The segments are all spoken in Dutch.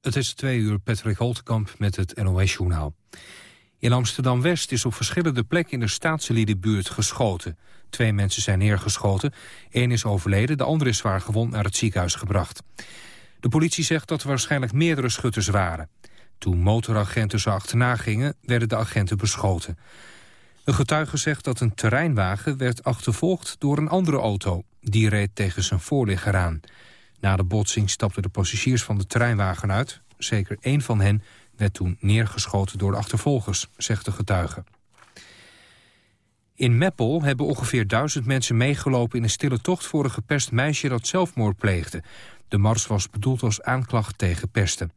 Het is twee uur Patrick Holtkamp met het NOS-journaal. In Amsterdam-West is op verschillende plekken in de staatsliedenbuurt geschoten. Twee mensen zijn neergeschoten. Eén is overleden, de andere is zwaar gewond naar het ziekenhuis gebracht. De politie zegt dat er waarschijnlijk meerdere schutters waren. Toen motoragenten zo achterna gingen, werden de agenten beschoten. Een getuige zegt dat een terreinwagen werd achtervolgd door een andere auto. Die reed tegen zijn voorligger aan. Na de botsing stapten de passagiers van de terreinwagen uit. Zeker één van hen werd toen neergeschoten door de achtervolgers, zegt de getuige. In Meppel hebben ongeveer duizend mensen meegelopen in een stille tocht voor een gepest meisje dat zelfmoord pleegde. De mars was bedoeld als aanklacht tegen pesten.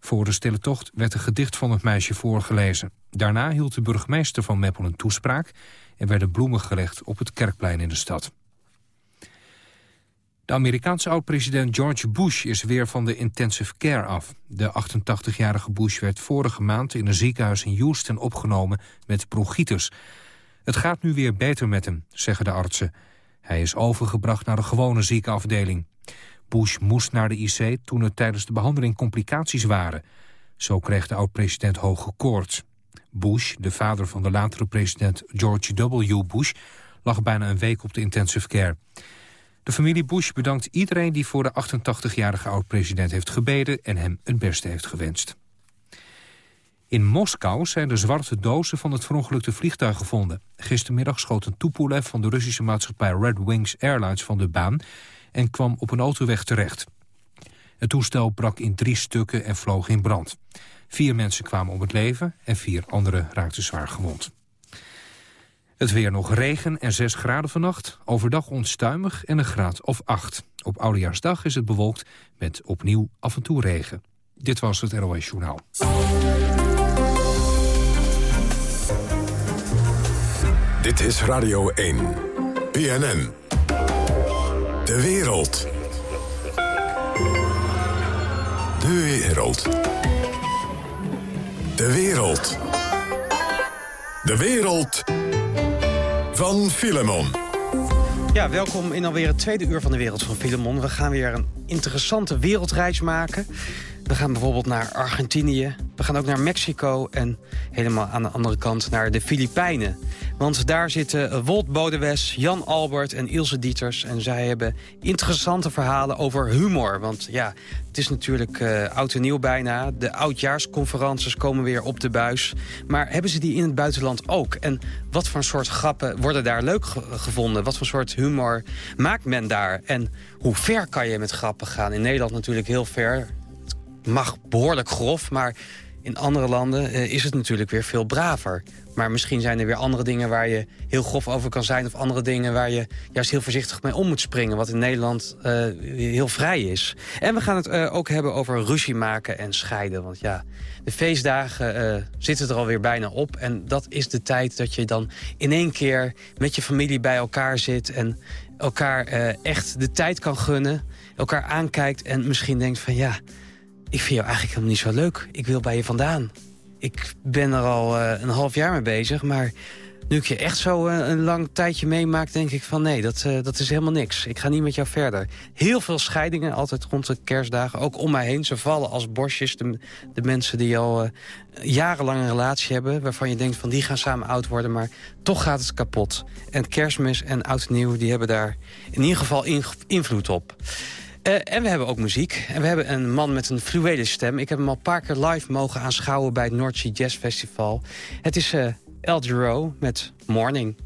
Voor de stille tocht werd een gedicht van het meisje voorgelezen. Daarna hield de burgemeester van Meppel een toespraak... en werden bloemen gelegd op het kerkplein in de stad. De Amerikaanse oud-president George Bush is weer van de intensive care af. De 88-jarige Bush werd vorige maand in een ziekenhuis in Houston opgenomen met bronchitis. Het gaat nu weer beter met hem, zeggen de artsen. Hij is overgebracht naar de gewone ziekenafdeling. Bush moest naar de IC toen er tijdens de behandeling complicaties waren. Zo kreeg de oud-president hoge koorts. Bush, de vader van de latere president George W. Bush... lag bijna een week op de intensive care. De familie Bush bedankt iedereen die voor de 88-jarige oud-president heeft gebeden... en hem het beste heeft gewenst. In Moskou zijn de zwarte dozen van het verongelukte vliegtuig gevonden. Gistermiddag schoot een Tupolev van de Russische maatschappij Red Wings Airlines van de baan... en kwam op een autoweg terecht. Het toestel brak in drie stukken en vloog in brand. Vier mensen kwamen om het leven en vier anderen raakten zwaar gewond. Het weer nog regen en 6 graden vannacht. Overdag onstuimig en een graad of 8. Op Oudejaarsdag is het bewolkt met opnieuw af en toe regen. Dit was het NOS Journaal. Dit is Radio 1. BNN. De wereld. De wereld. De wereld. De wereld van Filemon. Ja, welkom in alweer het tweede uur van de wereld van Filemon. We gaan weer een interessante wereldreis maken. We gaan bijvoorbeeld naar Argentinië. We gaan ook naar Mexico en helemaal aan de andere kant naar de Filipijnen. Want daar zitten Wolt Bodewes, Jan Albert en Ilse Dieters. En zij hebben interessante verhalen over humor. Want ja, het is natuurlijk uh, oud en nieuw bijna. De oudjaarsconferences komen weer op de buis. Maar hebben ze die in het buitenland ook? En wat voor soort grappen worden daar leuk gevonden? Wat voor soort humor maakt men daar? En hoe ver kan je met grappen gaan? In Nederland natuurlijk heel ver. Het mag behoorlijk grof, maar in andere landen uh, is het natuurlijk weer veel braver. Maar misschien zijn er weer andere dingen waar je heel grof over kan zijn... of andere dingen waar je juist heel voorzichtig mee om moet springen... wat in Nederland uh, heel vrij is. En we gaan het uh, ook hebben over ruzie maken en scheiden. Want ja, de feestdagen zitten er alweer bijna op. En dat is de tijd dat je dan in één keer met je familie bij elkaar zit... en elkaar echt de tijd kan gunnen, elkaar aankijkt... en misschien denkt van ja, ik vind jou eigenlijk helemaal niet zo leuk. Ik wil bij je vandaan ik ben er al uh, een half jaar mee bezig, maar nu ik je echt zo uh, een lang tijdje meemaak... denk ik van nee, dat, uh, dat is helemaal niks. Ik ga niet met jou verder. Heel veel scheidingen, altijd rond de kerstdagen. Ook om mij heen. Ze vallen als bosjes. De, mensen die al jarenlang een relatie hebben... waarvan je denkt van die gaan samen oud worden... maar toch gaat het kapot. En kerstmis en oud nieuw die hebben daar in ieder geval invloed op. En we hebben ook muziek. En we hebben een man met een fluwele stem. Ik heb hem al een paar keer live mogen aanschouwen bij het North Sea Jazz Festival. Het is El met Morning.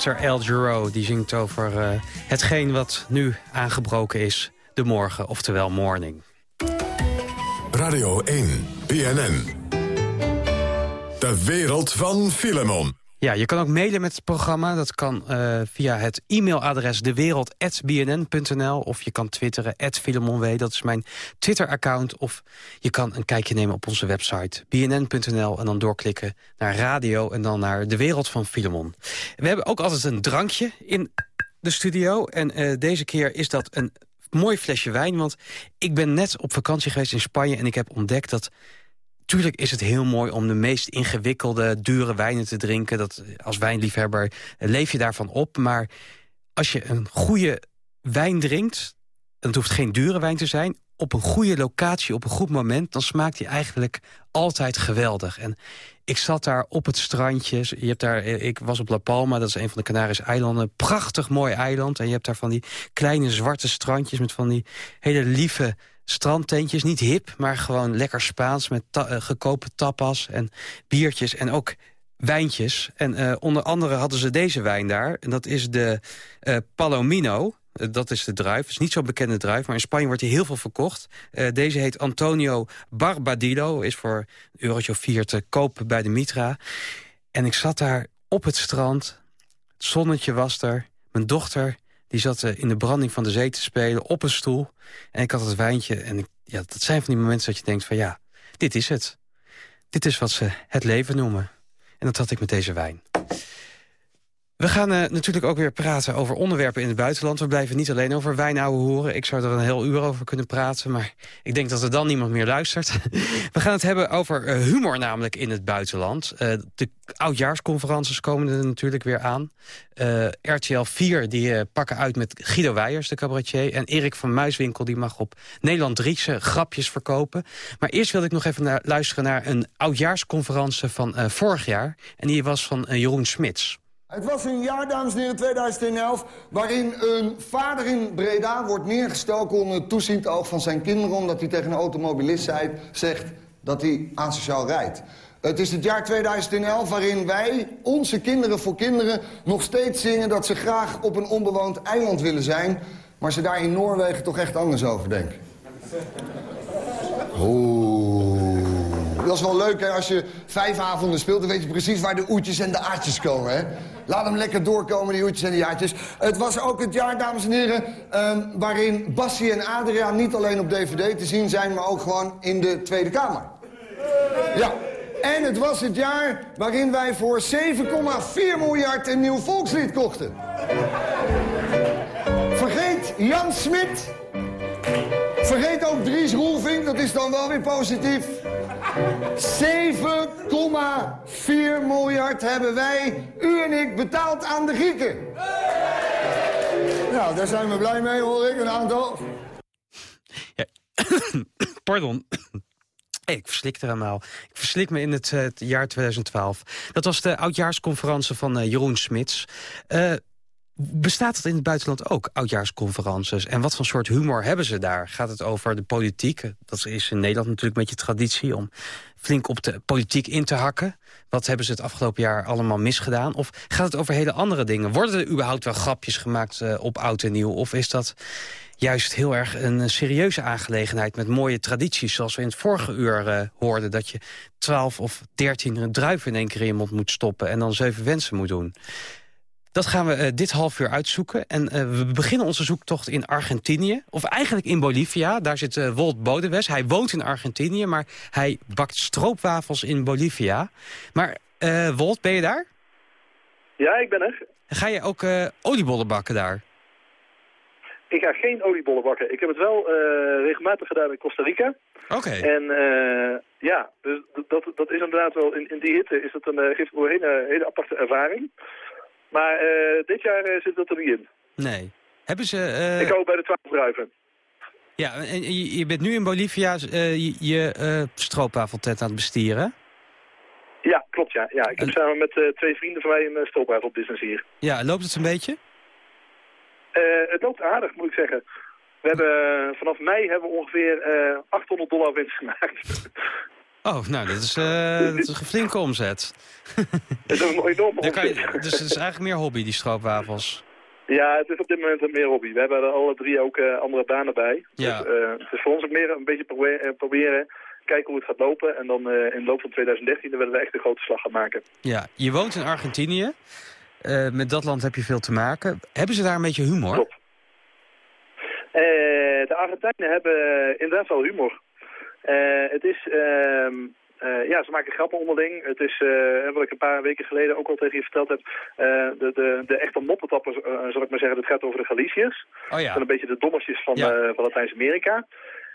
Mr. El die zingt over uh, hetgeen wat nu aangebroken is. De morgen, oftewel morning. Radio 1, BNN. De wereld van Filemon. Ja, je kan ook mailen met het programma. Dat kan uh, via het e-mailadres dewereld.bnn.nl... of je kan twitteren, @filemonw. Dat is mijn Twitter-account. Of je kan een kijkje nemen op onze website bnn.nl... en dan doorklikken naar radio en dan naar de wereld van Filemon. We hebben ook altijd een drankje in de studio. En uh, deze keer is dat een mooi flesje wijn. Want ik ben net op vakantie geweest in Spanje... en ik heb ontdekt dat Tuurlijk is het heel mooi om de meest ingewikkelde, dure wijnen te drinken. Dat, als wijnliefhebber leef je daarvan op. Maar als je een goede wijn drinkt... het hoeft geen dure wijn te zijn... op een goede locatie, op een goed moment... dan smaakt hij eigenlijk altijd geweldig. En ik zat daar op het strandje. Je hebt daar, ik was op La Palma, dat is een van de Canarische eilanden. Prachtig mooi eiland. En je hebt daar van die kleine zwarte strandjes... met van die hele lieve strandtentjes. Niet hip, maar gewoon lekker Spaans met ta gekopen tapas en biertjes en ook wijntjes. En uh, onder andere hadden ze deze wijn daar. En dat is de uh, Palomino. dat is de druif. Het is niet zo'n bekende druif, maar in Spanje wordt hij heel veel verkocht. deze heet Antonio Barbadillo. Is voor een eurotje vier te kopen bij de Mitra. En ik zat daar op het strand. Het zonnetje was er. Mijn dochter die zat in de branding van de zee te spelen op een stoel. En ik had het wijntje. En ik, ja, dat zijn van die momenten dat je denkt van ja, dit is het. Dit is wat ze het leven noemen. En dat had ik met deze wijn. We gaan uh, natuurlijk ook weer praten over onderwerpen in het buitenland. We blijven niet alleen over wijnouwen horen. Ik zou er een heel uur over kunnen praten, maar ik denk dat er dan niemand meer luistert. We gaan het hebben over uh, humor namelijk in het buitenland. Uh, de oudjaarsconferences komen er natuurlijk weer aan. RTL 4 die pakken uit met Guido Weijers, de cabaretier... en Erik van Muiswinkel die mag op Nederland 3 grapjes verkopen. Maar eerst wilde ik nog even naar, luisteren naar een oudjaarsconferentie van vorig jaar. En die was van Jeroen Smits. Het was een jaar, dames en heren, 2011... waarin een vader in Breda wordt neergestoken onder het toeziend oog van zijn kinderen... omdat hij tegen een automobilist zegt dat hij asociaal rijdt. Het is het jaar 2011 waarin wij, onze kinderen voor kinderen... nog steeds zingen dat ze graag op een onbewoond eiland willen zijn... maar ze daar in Noorwegen toch echt anders over denken. Oeh. Dat is wel leuk, hè? Als je vijf avonden speelt, dan weet je precies waar de oetjes en de aatjes komen, hè? Laat hem lekker doorkomen, die oetjes en die aatjes. Het was ook het jaar, dames en heren, um, waarin Bassie en Adriaan niet alleen op dvd te zien zijn... maar ook gewoon in de Tweede Kamer. Ja. En het was het jaar waarin wij voor 7,4 miljard een nieuw volkslied kochten. Vergeet Jan Smit. Vergeet ook Dries Roelvink, dat is dan wel weer positief. 7,4 miljard hebben wij, u en ik, betaald aan de Grieken. Nou, daar zijn we blij mee, hoor ik, een aantal. Pardon. Ik verslik er helemaal. Ik verslik me in het, het, jaar 2012. Dat was de oudjaarsconferentie van uh, Jeroen Smits. Uh, Bestaat het in het buitenland ook, oudjaarsconferences? En wat voor soort humor hebben ze daar? Gaat het over de politiek? Dat is in Nederland natuurlijk een beetje traditie... om flink op de politiek in te hakken. Wat hebben ze het afgelopen jaar allemaal misgedaan? Of gaat het over hele andere dingen? Worden er überhaupt wel grapjes gemaakt uh, op oud en nieuw? Of is dat juist heel erg een serieuze aangelegenheid... met mooie tradities, zoals we in het vorige uur uh, hoorden... dat je twaalf of dertien druiven in één keer in je mond moet stoppen... en dan zeven wensen moet doen. Dat gaan we uh, dit half uur uitzoeken. En uh, we beginnen onze zoektocht in Argentinië. Of eigenlijk in Bolivia. Daar zit uh, Wolt Bodewes. Hij woont in Argentinië, maar hij bakt stroopwafels in Bolivia. Maar Wolt, ben je daar? Ja, ik ben er. Ga je ook oliebollen bakken daar? Ik ga geen oliebollen bakken. Ik heb het wel regelmatig gedaan in Costa Rica. Oké. En ja, dus dat, dat is inderdaad wel, in, in die hitte is dat een, geeft een hele, hele aparte ervaring. Maar uh, dit jaar uh, zit dat er niet in. Nee. Hebben ze... Uh... Ik hou bij de twaalf druiven. Ja, en je, je, bent nu in Bolivia je, je stroopwafeltent aan het bestieren? Ja, klopt ja. ja ik heb samen met twee vrienden van mij een stroopwafelbusiness hier. Ja, loopt het een beetje? het loopt aardig, moet ik zeggen. We hebben, vanaf mei hebben we ongeveer 800 dollar winst gemaakt. Oh, nou, dat is, uh, dat is een flinke omzet. Dat is een enorme omzet. Je, dus het is eigenlijk meer hobby, die stroopwafels. Ja, het is op dit moment meer hobby. We hebben er alle drie ook uh, andere banen bij. Ja. Dus, uh, het is voor ons ook meer een beetje proberen, proberen kijken hoe het gaat lopen. En dan in de loop van 2013 willen we echt een grote slag gaan maken. Ja, je woont in Argentinië. met dat land heb je veel te maken. Hebben ze daar een beetje humor? Klopt. de Argentijnen hebben inderdaad wel humor. Uh, het is, uh, uh, ja, ze maken grappen onderling. Het is, wat ik een paar weken geleden ook al tegen je verteld heb, de, de, de echte moppetappers, zal ik maar zeggen, het gaat over de Galiciërs. Oh ja. Dat zijn een beetje de dommertjes van, ja. van Latijns-Amerika.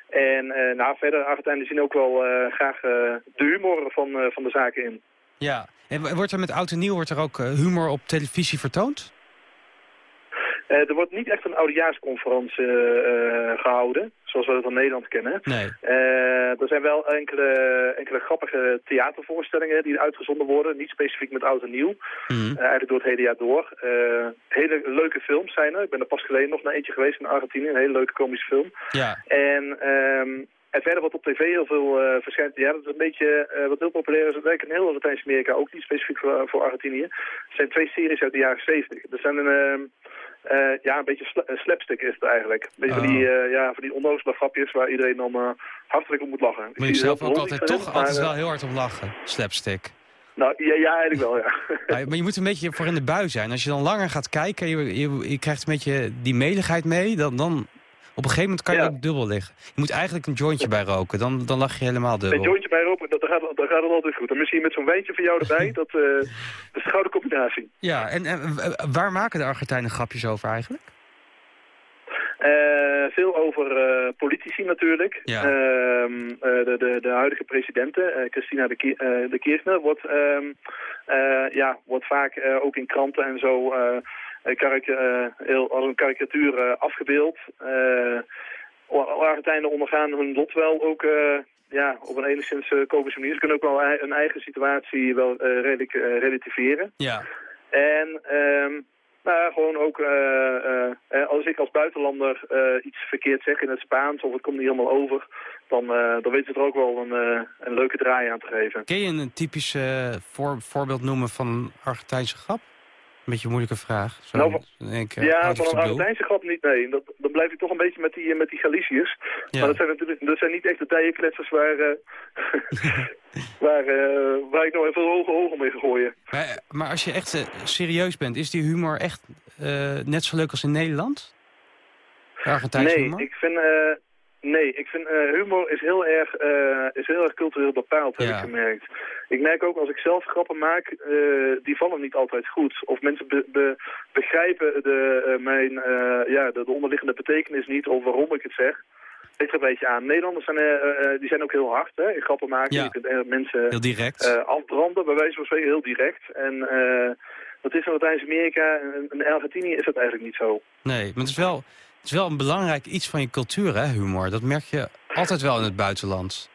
En nou, verder, Argentijnen zien ook wel graag de humor van, van de zaken in. Ja, en wordt er met oud en nieuw wordt er ook humor op televisie vertoond? Er wordt niet echt een oudejaarsconferentie gehouden, zoals we dat in Nederland kennen. Nee. Uh, er zijn wel enkele, enkele grappige theatervoorstellingen die uitgezonden worden, niet specifiek met oud en nieuw. Mm. eigenlijk door het hele jaar door. hele leuke films zijn er. Ik ben er pas geleden nog naar eentje geweest in Argentinië, een hele leuke komische film. Ja. En... Um, en verder wat op tv heel veel uh, verschijnt, ja, dat is een beetje uh, wat heel populair is. Dat werkt in heel Latijns-Amerika, ook niet specifiek voor, voor Argentinië. Er zijn twee series uit de jaren 70. Er zijn een, uh, ja, een beetje sla slapstick is het eigenlijk. Een beetje oh. van, die, uh, ja, van die onnozele grapjes waar iedereen dan uh, hartelijk om moet lachen. Moet je zelf ook altijd toch altijd wel heel hard om lachen, slapstick. Nou, ja, ja eigenlijk wel, ja. ja. Maar je moet een beetje voor in de bui zijn. Als je dan langer gaat kijken, je, je, je krijgt een beetje die meligheid mee, dan, dan Op een gegeven moment kan je Ja. ook dubbel liggen. Je moet eigenlijk een jointje bij roken, dan, dan lach je helemaal Een dubbel. jointje bij roken, dat, gaat, gaat het altijd goed. En misschien met zo'n wijntje van jou erbij, dat, eh, dat is een gouden combinatie. Ja, en, en eh, waar maken de Argentijnen grapjes over eigenlijk? Eh, veel over politici natuurlijk. Ja. Ehm, eh, de, de, de huidige presidente, eh, Christina de, Ki- de Kirchner, wordt, ehm, eh, ja, wordt vaak ook in kranten en zo eh, eh, eh, heel, als een karikatuur eh, afgebeeld. Eh, Argentijnen ondergaan hun lot wel ook eh, ja, op een enigszins komische manier. Ze kunnen ook wel hun eigen situatie wel eh, redelijk eh, relativeren. Ja. En ehm, nou, gewoon ook eh, eh, eh, als ik als buitenlander eh, iets verkeerd zeg in het Spaans of het komt niet helemaal over, dan, eh, dan weten ze er ook wel een, eh, een leuke draai aan te geven. Kun je een typisch eh, voor, voorbeeld noemen van een Argentijnse grap? Een beetje een moeilijke vraag. Nou, van- keer ja, van een. Argentijnse grap niet, nee. Dat, dan blijf ik toch een beetje met die, eh, met die Galiciërs. Ja. Maar dat zijn natuurlijk dat zijn niet echt de dijenkletsers waar, eh, waar, eh, waar ik nog even hoge ogen mee ga gooien. Maar, maar als je echt eh, serieus bent, is die humor echt eh, net zo leuk als in Nederland? De Argentijnse nee, humor? ik vind, eh, nee, ik vind eh, humor is heel, erg, eh, is heel erg cultureel bepaald, heb Ja. ik gemerkt. Ik merk ook als ik zelf grappen maak, eh, die vallen niet altijd goed. Of mensen be- be- begrijpen de, mijn, ja, de, de onderliggende betekenis niet of waarom ik het zeg. Ligt er een beetje aan. Nederlanders zijn, die zijn ook heel hard hè, in grappen maken. Ja. Je kunt mensen Heel direct. afbranden, bij wijze van spreken heel direct. En eh, dat is in Latijns-Amerika en in Argentinië is dat eigenlijk niet zo. nee, maar het is, wel, is wel een belangrijk iets van je cultuur, hè, humor. Dat merk je altijd wel in het buitenland.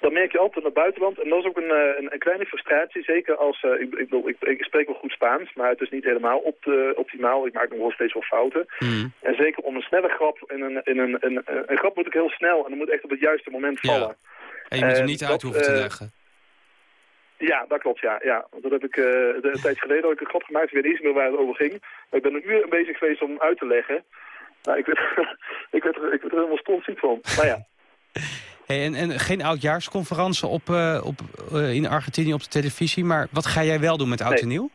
Dat merk je altijd in het buitenland. En dat is ook een, eh, een, een kleine frustratie. Zeker als, eh, ik, ik, ik, ik spreek wel goed Spaans, maar het is niet helemaal op de, optimaal. Ik maak nog wel steeds wel fouten. Hmm. En zeker om een snelle grap, in een, in een, een, een, grap moet ook heel snel en dan moet echt op het juiste moment Ja. vallen. En je moet er Eh, niet dat, uit hoeven te eh, leggen. Ja, dat klopt, ja. ja. Want Dat heb ik een tijdje geleden ook een grap gemaakt. Ik weet niet meer waar het over ging. Maar ik ben een uur bezig geweest om uit te leggen. Nou, ik, werd, ik, werd, er- ik werd er helemaal stonziek van. Maar ja, Hey, en, en geen oudjaarsconferentie op, eh, op, eh, in Argentinië op de televisie, maar wat ga jij wel doen met oud en nieuw?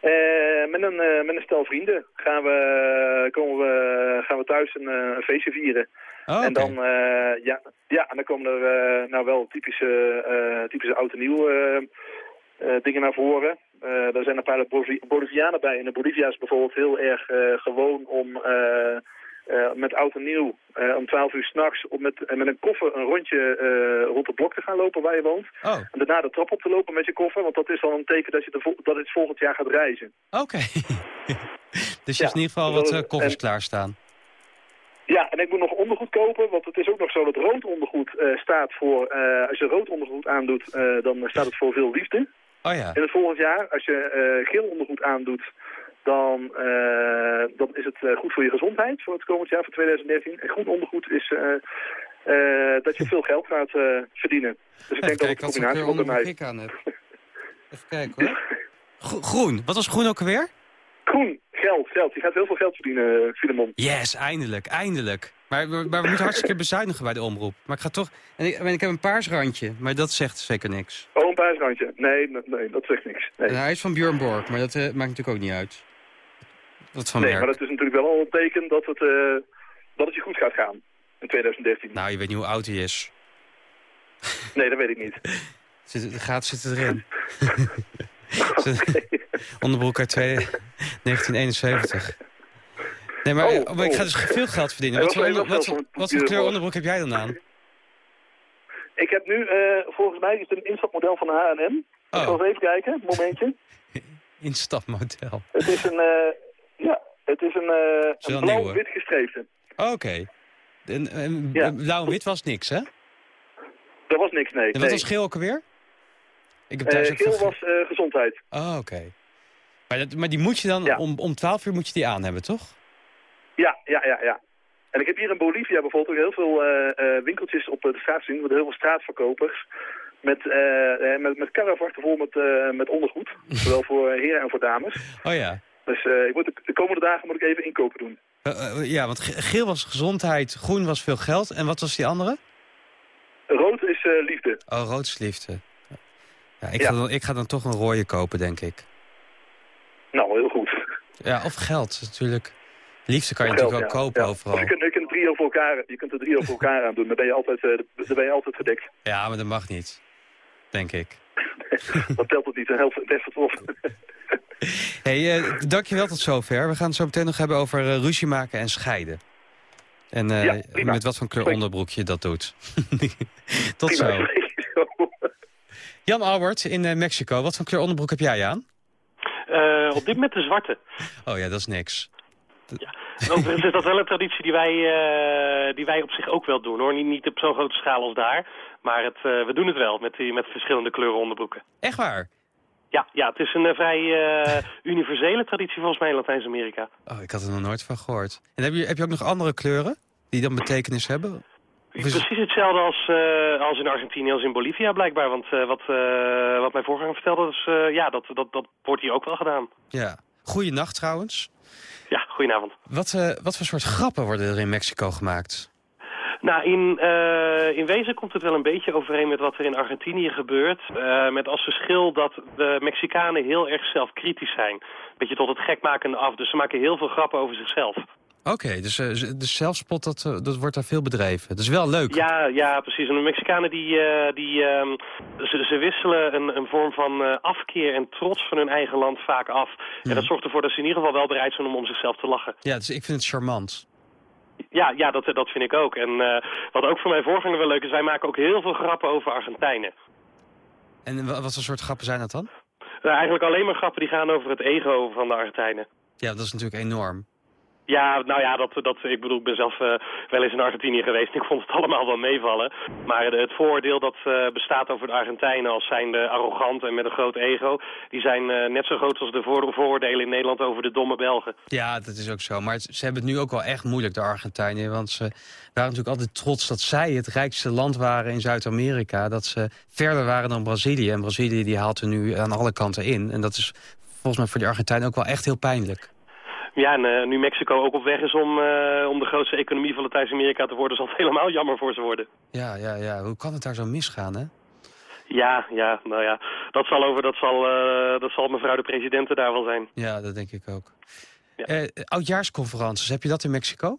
Eh, met, een, met een stel vrienden gaan we, komen we, gaan we thuis een, een feestje vieren. Oh, En dan, ja, ja, en dan komen er nou wel typische, typische oud en nieuw dingen naar voren. Eh er zijn een paar Boliv- Bolivianen bij. En in Bolivia is bijvoorbeeld heel erg eh, gewoon om eh, met oud en nieuw om 12 uur s'nachts met, eh, met een koffer een rondje rond het blok te gaan lopen waar je woont. Oh, En daarna de trap op te lopen met je koffer, want dat is dan een teken dat je de, dat het volgend jaar gaat reizen. oké. dus je Ja, hebt in ieder geval wat koffers en- klaarstaan. Ja, en ik moet nog ondergoed kopen, want het is ook nog zo dat rood ondergoed staat voor... als je rood ondergoed aandoet, dan staat het voor veel liefde. Oh ja. In het volgend jaar, als je eh, geel ondergoed aandoet, dan, eh, dan is het eh, goed voor je gezondheid voor het komend jaar, voor 2013. En groen ondergoed is eh, eh, dat je veel geld gaat eh, verdienen. Dus ik denk dat het een combinatie wordt bij mij. ik aan heb. Even kijken hoor. Gro- groen. Wat was groen ook alweer? Groen, geld, geld. Je gaat heel veel geld verdienen, Filemon. Yes, eindelijk, eindelijk. Maar, we- maar we moeten hartstikke bezuinigen bij de omroep. Maar ik ga toch... En ik, heb een paars randje, maar dat zegt zeker niks. Oh, een prijsrandje. Nee, nee, nee, dat zegt niks. Nee, En hij is van Björn Borg, maar dat eh, maakt natuurlijk ook niet uit. Wat van nee merk. maar dat is natuurlijk wel al een teken dat het, eh, dat het je goed gaat gaan in 2013. Nou, je weet niet hoe oud hij is. Nee, dat weet ik niet. Zit, de gaten zitten erin. Onderbroek uit twee- 1971. Nee, maar, Oh, maar ik ga oh. dus veel geld verdienen. Wat wat, voor- wat kleur onderbroek heb jij dan aan? Ik heb nu, eh, volgens mij is het een instapmodel van de H&M. Ik zal eens even kijken, een momentje. Instapmodel. Het is een, eh, ja, het is een, eh is een blauw-wit gestreepte. Oké. En, en, Ja. Blauw en wit was niks, hè? Dat was niks, nee. En wat nee. was geel ook alweer? Ik heb Eh, thuis geel was eh, gezondheid. Oh, oké. Maar, dat, maar die moet je dan, Ja. om, om 12 uur moet je die aan hebben, toch? Ja, ja, ja, ja. En ik heb hier in Bolivia bijvoorbeeld ook heel veel eh, eh, winkeltjes op de straat zien. Met heel veel straatverkopers. Met, eh, met, met karrevrachten vol met, met ondergoed. Zowel voor heren en voor dames. Oh ja. Dus ik moet de, de komende dagen moet ik even inkopen doen. Ja, want ge- geel was gezondheid, groen was veel geld. En wat was die andere? Rood is liefde. Oh, rood is liefde. Ja, ik, Ja. Ga dan, ik ga dan toch een rode kopen, denk ik. Nou, heel goed. Ja, of geld, natuurlijk. Liefde kan je natuurlijk wel kopen overal. je kunt, je kunt drie over elkaar, je kunt er drie over elkaar aan doen. Dan ben je altijd, uh, dan ben je altijd gedekt. Ja, maar dat mag niet. Denk ik. dat telt het niet. Een helft best op. hey, uh, dankjewel tot zover. We gaan het zo meteen nog hebben over uh, ruzie maken en scheiden. En uh, ja, met wat voor kleur onderbroek je dat doet. tot prima. zo. Jan Albert in Mexico, wat voor kleur onderbroek heb jij aan? op dit moment de zwarte. Oh ja, dat is niks. Ja. Overigens is dat wel een traditie die wij, uh, die wij op zich ook wel doen. hoor. Niet, niet op zo'n grote schaal als daar. Maar het, uh, we doen het wel met, die, met verschillende kleuren onderbroeken. Echt waar? Ja, ja het is een uh, vrij universele traditie volgens mij in Latijns-Amerika. Oh, ik had er nog nooit van gehoord. En heb je, heb je ook nog andere kleuren die dan betekenis hebben? Precies hetzelfde als, als in Argentinië als in Bolivia blijkbaar. Want wat, wat mijn voorganger vertelde, is, ja, dat, dat, dat wordt hier ook wel gedaan. Ja. Goeienacht trouwens. Ja, goedenavond. Wat, uh, wat voor soort grappen worden er in Mexico gemaakt? Nou, in, uh, in wezen komt het wel een beetje overeen met wat er in Argentinië gebeurt. Uh, met als verschil dat de Mexicanen heel erg zelfkritisch zijn. Beetje tot het gekmakende af. Dus ze maken heel veel grappen over zichzelf. Oké, dus uh, de zelfspot, dat, uh, dat wordt daar veel bedreven. Dat is wel leuk. Ja, ja precies. En de Mexicanen die, uh, die, um, ze, ze, wisselen een, een vorm van afkeer en trots van hun eigen land vaak af. En dat zorgt ervoor dat ze in ieder geval wel bereid zijn om om zichzelf te lachen. Ja, dus ik vind het charmant. Ja, ja dat, dat vind ik ook. En wat ook voor mijn voorganger wel leuk is, wij maken ook heel veel grappen over Argentijnen. En wat voor soort grappen zijn dat dan? Nou, eigenlijk alleen maar grappen die gaan over het ego van de Argentijnen. Ja, dat is natuurlijk enorm. Ja, nou ja, dat, dat, ik bedoel, ik ben zelf uh, wel eens in Argentinië geweest. Ik vond het allemaal wel meevallen. Maar het vooroordeel dat uh, bestaat over de Argentijnen als zijnde arrogant en met een groot ego... die zijn uh, net zo groot als de voor vooroordelen in Nederland over de domme Belgen. Ja, dat is ook zo. Maar ze hebben het nu ook wel echt moeilijk, de Argentijnen. Want ze waren natuurlijk altijd trots dat zij het rijkste land waren in Zuid-Amerika. Dat ze verder waren dan Brazilië. En Brazilië die haalt er nu aan alle kanten in. En dat is volgens mij voor de Argentijnen ook wel echt heel pijnlijk. Ja, en uh, nu Mexico ook op weg is om, uh, om de grootste economie van Latijns-Amerika te worden... zal het helemaal jammer voor ze worden. Ja, ja, ja. Hoe kan het daar zo misgaan, hè? Ja, ja, nou ja. Dat zal, over, dat zal, uh, dat zal mevrouw de presidente daar wel zijn. Ja, dat denk ik ook. Ja. oudjaarsconferences, heb je dat in Mexico?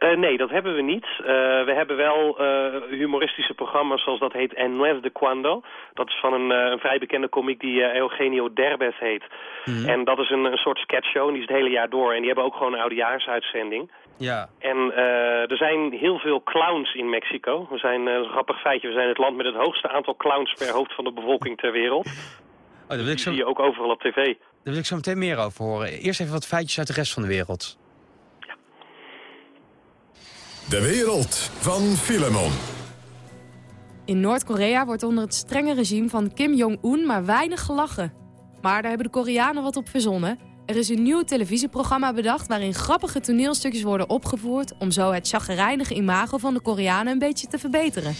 Uh, nee, dat hebben we niet. Uh, we hebben wel uh, humoristische programma's zoals dat heet En Nuez de Cuando. Dat is van een, een vrij bekende komiek die Eugenio Derbez heet. Mm -hmm. En dat is een, een soort sketchshow en die is het hele jaar door. En die hebben ook gewoon een oudejaarsuitzending. Ja. En er zijn heel veel clowns in Mexico. We zijn, een grappig feitje, we zijn het land met het hoogste aantal clowns per hoofd van de bevolking ter wereld. Oh, dat wil ik zo... Die zie je ook overal op tv. Daar wil ik zo meteen meer over horen. Eerst even wat feitjes uit de rest van de wereld. De wereld van Filemon. In Noord-Korea wordt onder het strenge regime van Kim Jong-un maar weinig gelachen. Maar daar hebben de Koreanen wat op verzonnen. Er is een nieuw televisieprogramma bedacht waarin grappige toneelstukjes worden opgevoerd... om zo het chagrijnige imago van de Koreanen een beetje te verbeteren.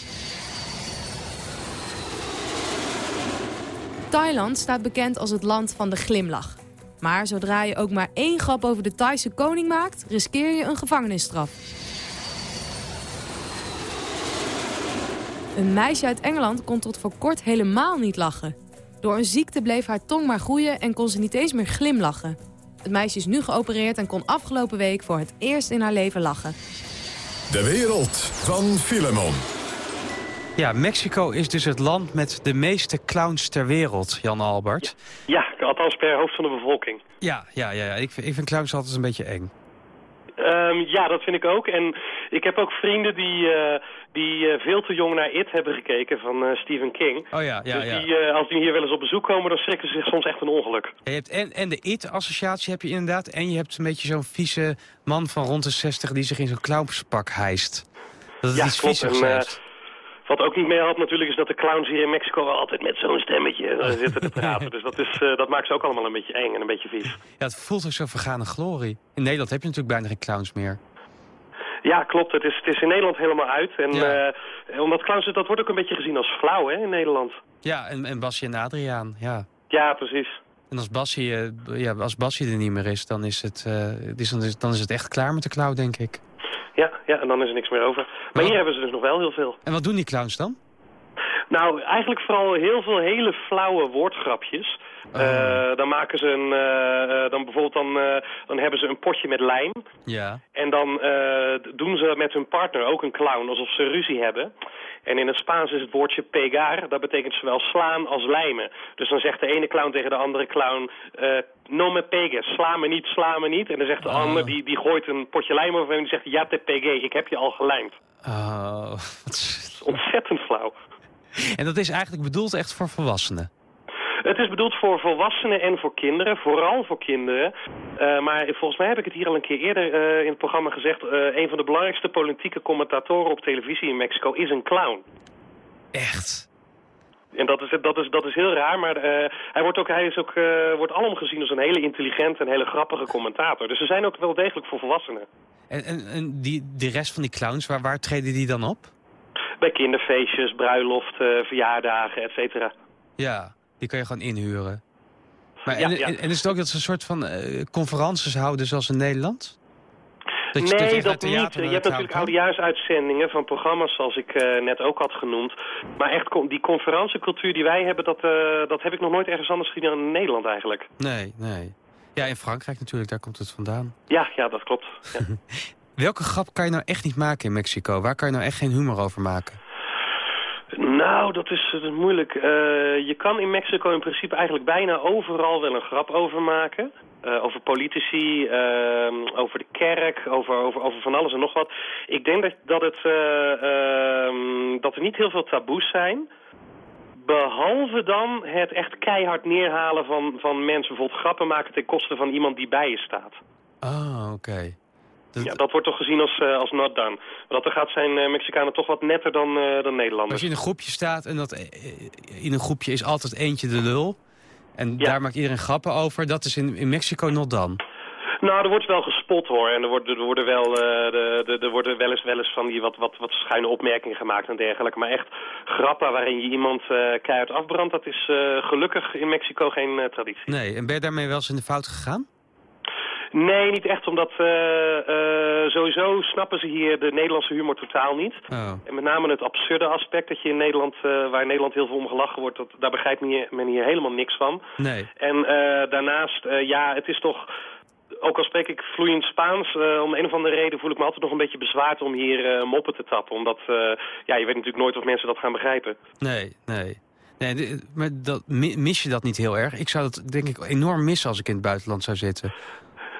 Thailand staat bekend als het land van de glimlach. Maar zodra je ook maar één grap over de Thaise koning maakt... riskeer je een gevangenisstraf. Een meisje uit Engeland kon tot voor kort helemaal niet lachen. Door een ziekte bleef haar tong maar groeien en kon ze niet eens meer glimlachen. Het meisje is nu geopereerd en kon afgelopen week voor het eerst in haar leven lachen. De wereld van Filemon. Ja, Mexico is dus het land met de meeste clowns ter wereld, Jan Albert. Ja, ja althans per hoofd van de bevolking. Ja, ja, ja, ja. Ik, ik vind clowns altijd een beetje eng. Um, ja, dat vind ik ook. En ik heb ook vrienden die, uh, die uh, veel te jong naar It hebben gekeken van uh, Stephen King. Oh ja, ja, dus die, als die hier wel eens op bezoek komen, dan schrikken ze zich soms echt een ongeluk. Je hebt en, en de It-associatie heb je inderdaad. En je hebt een beetje zo'n vieze man van rond de 60 die zich in zo'n clownspak hijst. Dat het ja, iets klopt. vies wat ook niet meer had natuurlijk is dat de clowns hier in Mexico altijd met zo'n stemmetje zitten te praten. dus dat, is, uh, dat maakt ze ook allemaal een beetje eng en een beetje vies. Ja, het voelt ook zo vergane glorie. In Nederland heb je natuurlijk bijna geen clowns meer. Ja, klopt. Het is, het is in Nederland helemaal uit. En ja. uh, omdat clowns, dat wordt ook een beetje gezien als flauw hè, in Nederland. Ja, en, en Basje en Adriaan, ja. Ja, precies. En als Basje, uh, ja, als Basje er niet meer is, dan is, het, is, dan, is, dan is het echt klaar met de clown, denk ik. Ja, ja, en dan is er niks meer over. Maar hier hebben ze dus nog wel heel veel. En wat doen die clowns dan? Nou, eigenlijk vooral heel veel hele flauwe woordgrapjes. Uh, dan maken ze een, uh, dan bijvoorbeeld dan, dan hebben ze een potje met lijm. Ja. En dan doen ze met hun partner ook een clown, alsof ze ruzie hebben. En in het Spaans is het woordje pegar, dat betekent zowel slaan als lijmen. Dus dan zegt de ene clown tegen de andere clown, no me pegues, sla me niet, sla me niet. En dan zegt de Oh. ander, die, die gooit een potje lijm over en die zegt, ja te pegue, ik heb je al gelijmd. Oh, wat Ontzettend flauw. En dat is eigenlijk bedoeld echt voor volwassenen. Het is bedoeld voor volwassenen en voor kinderen, vooral voor kinderen. Uh, maar volgens mij heb ik het hier al een keer eerder uh, in het programma gezegd... Uh, een van de belangrijkste politieke commentatoren op televisie in Mexico is een clown. Echt? En dat is, dat is, dat is heel raar, maar uh, hij wordt ook, hij is ook, uh, wordt allemaal gezien als een hele intelligente en hele grappige commentator. Dus ze zijn ook wel degelijk voor volwassenen. En, en, en die, de rest van die clowns, waar, waar treden die dan op? Bij kinderfeestjes, bruiloften, verjaardagen, et cetera. Ja, die kan je gewoon inhuren. Maar Ja, en, ja. en, en is het ook dat ze een soort van uh, conferences houden zoals in Nederland? Dat je- nee, dat niet. Je hebt natuurlijk oudejaarsuitzendingen van programma's zoals ik eh, net ook had genoemd. Maar echt die conferentiecultuur die wij hebben, dat, eh, dat heb ik nog nooit ergens anders gezien dan in Nederland eigenlijk. Nee, nee. Ja, in Frankrijk natuurlijk, daar komt het vandaan. Ja, ja, dat klopt. Ja. Welke grap kan je nou echt niet maken in Mexico? Waar kan je nou echt geen humor over maken? Nou, dat is, dat is moeilijk. Eh, je kan in Mexico in principe eigenlijk bijna overal wel een grap over maken. Eh, over politici, eh, over de kerk, over, over, over van alles en nog wat. Ik denk dat, dat, het, eh, ehm, dat er niet heel veel taboes zijn. Behalve dan het echt keihard neerhalen van, van mensen. Bijvoorbeeld grappen maken ten koste van iemand die bij je staat. Ah, oké. Dat- Ja, dat wordt toch gezien als, eh, als not done. Maar dat gaat zijn Mexicanen toch wat netter dan, dan Als Nederlanders. je in een groepje staat en dat in een groepje is altijd eentje de lul... en Ja. daar maakt iedereen grappen over, dat is in, in Mexico not dan. Nou, er wordt wel gespot hoor. En er worden, er worden wel, eh, de, de, er worden wel eens, wel eens van die wat, wat, wat schuine opmerkingen gemaakt en dergelijke. Maar echt grappen waarin je iemand eh keihard afbrandt, dat is eh, gelukkig in Mexico geen eh, traditie. Nee, en ben je daarmee wel eens in de fout gegaan? Nee, niet echt, omdat eh, eh, sowieso snappen ze hier de Nederlandse humor totaal niet. Oh. En met name het absurde aspect dat je in Nederland, eh, waar in Nederland heel veel om gelachen wordt, dat, daar begrijpt men hier, helemaal niks van. Nee. En daarnaast, ja, het is toch... Ook al spreek ik vloeiend Spaans, om een of andere reden voel ik me altijd nog een beetje bezwaard om hier eh, moppen te tappen. Omdat, ja, je weet natuurlijk nooit of mensen dat gaan begrijpen. Nee, nee. nee maar dat, mi- mis je dat niet heel erg? Ik zou dat denk ik enorm missen als ik in het buitenland zou zitten.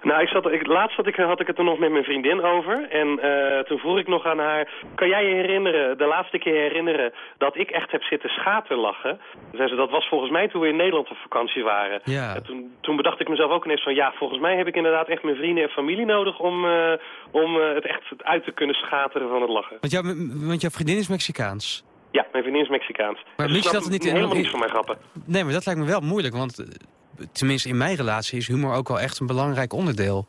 Nou, ik zat, ik, laatst had ik, had ik het er nog met mijn vriendin over. En eh, toen vroeg ik nog aan haar, kan jij je herinneren, de laatste keer herinneren, dat ik echt heb zitten schaterlachen? Zei ze, dat was volgens mij toen we in Nederland op vakantie waren. Ja. En toen, toen bedacht ik mezelf ook ineens van, ja, volgens mij heb ik inderdaad echt mijn vrienden en familie nodig om, eh, om eh, het echt uit te kunnen schateren van het lachen. Want, jouw want jouw vriendin is Mexicaans. Ja, mijn vriendin is Mexicaans. Maar Ze mis je dat niet in- helemaal niets van mijn grappen. Nee, maar dat lijkt me wel moeilijk, want eh, tenminste in mijn relatie is humor ook wel echt een belangrijk onderdeel.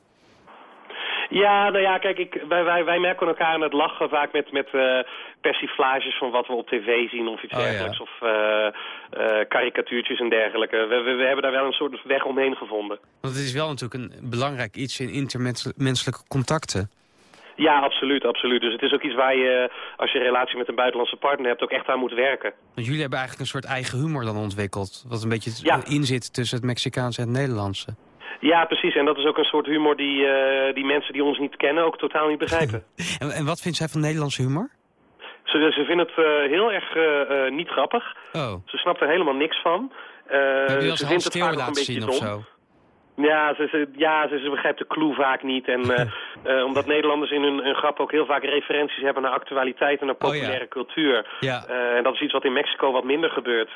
Ja, nou ja, kijk, ik, wij, wij, wij merken elkaar aan het lachen vaak met, met eh, persiflages van wat we op tv zien of iets Oh, ja. dergelijks. Of eh, karikatuurtjes en dergelijke. We, we, we hebben daar wel een soort weg omheen gevonden. Want het is wel natuurlijk een belangrijk iets in intermenselijke contacten. Ja, absoluut, absoluut. Dus het is ook iets waar je, als je een relatie met een buitenlandse partner hebt, ook echt aan moet werken. Want jullie hebben eigenlijk een soort eigen humor dan ontwikkeld. Wat een beetje Ja. in zit tussen het Mexicaanse en het Nederlandse. Ja, precies. En dat is ook een soort humor die, eh, die mensen die ons niet kennen ook totaal niet begrijpen. En, en wat vindt zij van Nederlandse humor? ze, ze vinden het eh, heel erg eh, eh, niet grappig. Oh, Ze snapt er helemaal niks van. Eh, je ze vindt het vaak ook een laten beetje zien dom. of zo? Ja, ze, ze, ja ze, ze begrijpt de clue vaak niet. En eh, eh, omdat Nederlanders in hun, hun grap ook heel vaak referenties hebben naar actualiteit en naar Oh, ja. populaire cultuur. Ja. Eh, en dat is iets wat in Mexico wat minder gebeurt.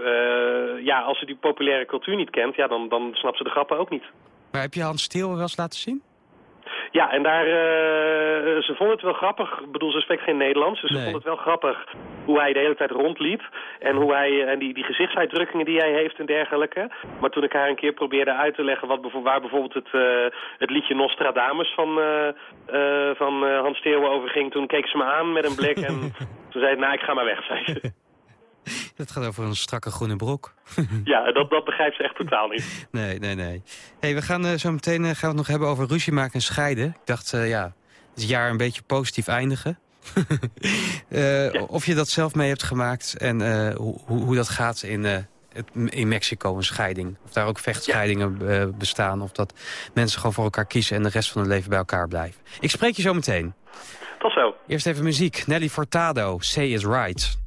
Ja, als ze die populaire cultuur niet kent, ja, dan, dan snapt ze de grappen ook niet. Maar heb je Hans Theo wel eens laten zien? Ja, en daar, eh, ze vond het wel grappig. Ik bedoel, ze spreekt geen Nederlands, dus Nee. ze vond het wel grappig hoe hij de hele tijd rondliep. En hoe hij, en die, die gezichtsuitdrukkingen die hij heeft en dergelijke. Maar toen ik haar een keer probeerde uit te leggen wat, waar bijvoorbeeld het, eh, het liedje Nostradamus van, eh, eh, van eh, Hans Theo over ging, toen keek ze me aan met een blik en toen zei ze, nou ik ga maar weg, zei ze. Dat gaat over een strakke groene broek. Ja, dat, dat begrijpt ze echt totaal niet. Nee, nee, nee. Hey, we gaan eh, zo meteen eh, gaan we het nog hebben over ruzie maken en scheiden. Ik dacht, eh, ja, het jaar een beetje positief eindigen. Of je dat zelf mee hebt gemaakt en hoe, hoe dat gaat in, in Mexico een scheiding. Of daar ook vechtscheidingen bestaan. Of dat mensen gewoon voor elkaar kiezen en de rest van hun leven bij elkaar blijven. Ik spreek je zo meteen. Tot zo. Eerst even muziek. Nelly Furtado, Say Is Right.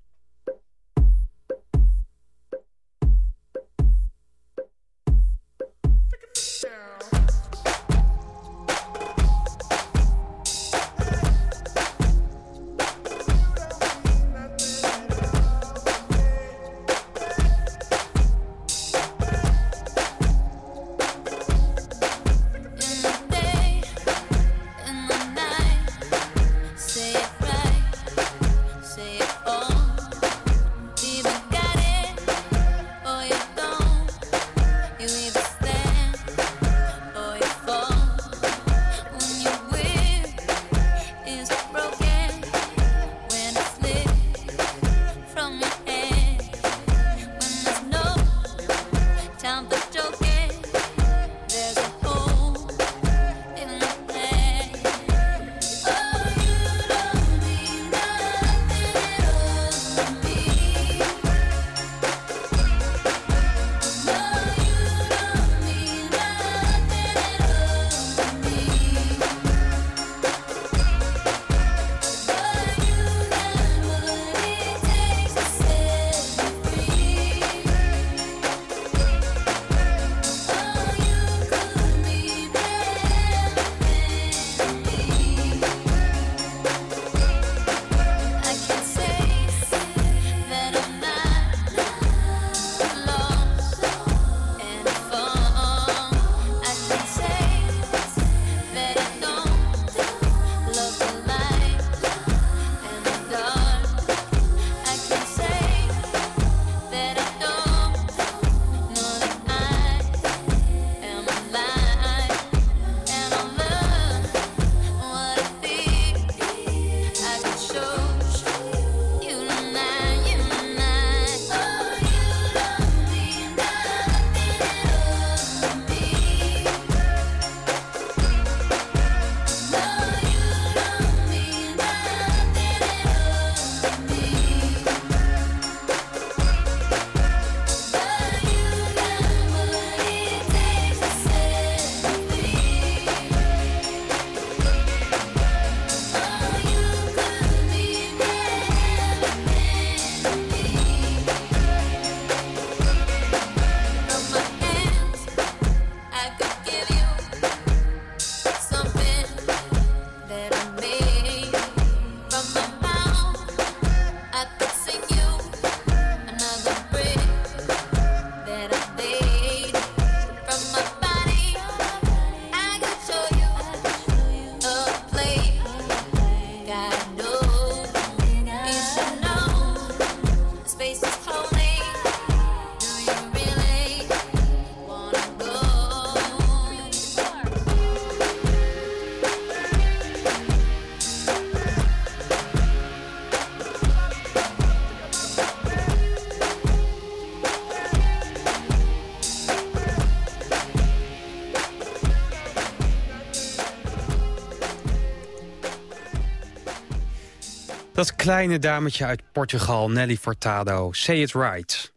Kleine dametje uit Portugal, Nelly Furtado. Say it right.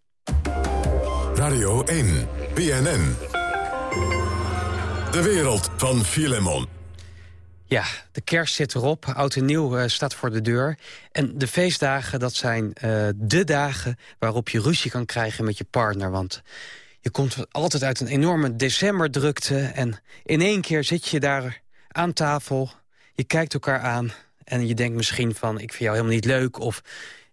Radio 1, BNN. De wereld van Filemon. Ja, de kerst zit erop. Oud en nieuw uh, staat voor de deur. En de feestdagen, dat zijn uh, de dagen waarop je ruzie kan krijgen met je partner. Want je komt altijd uit een enorme decemberdrukte. En in één keer zit je daar aan tafel. Je kijkt elkaar aan. En je denkt misschien van, ik vind jou helemaal niet leuk... of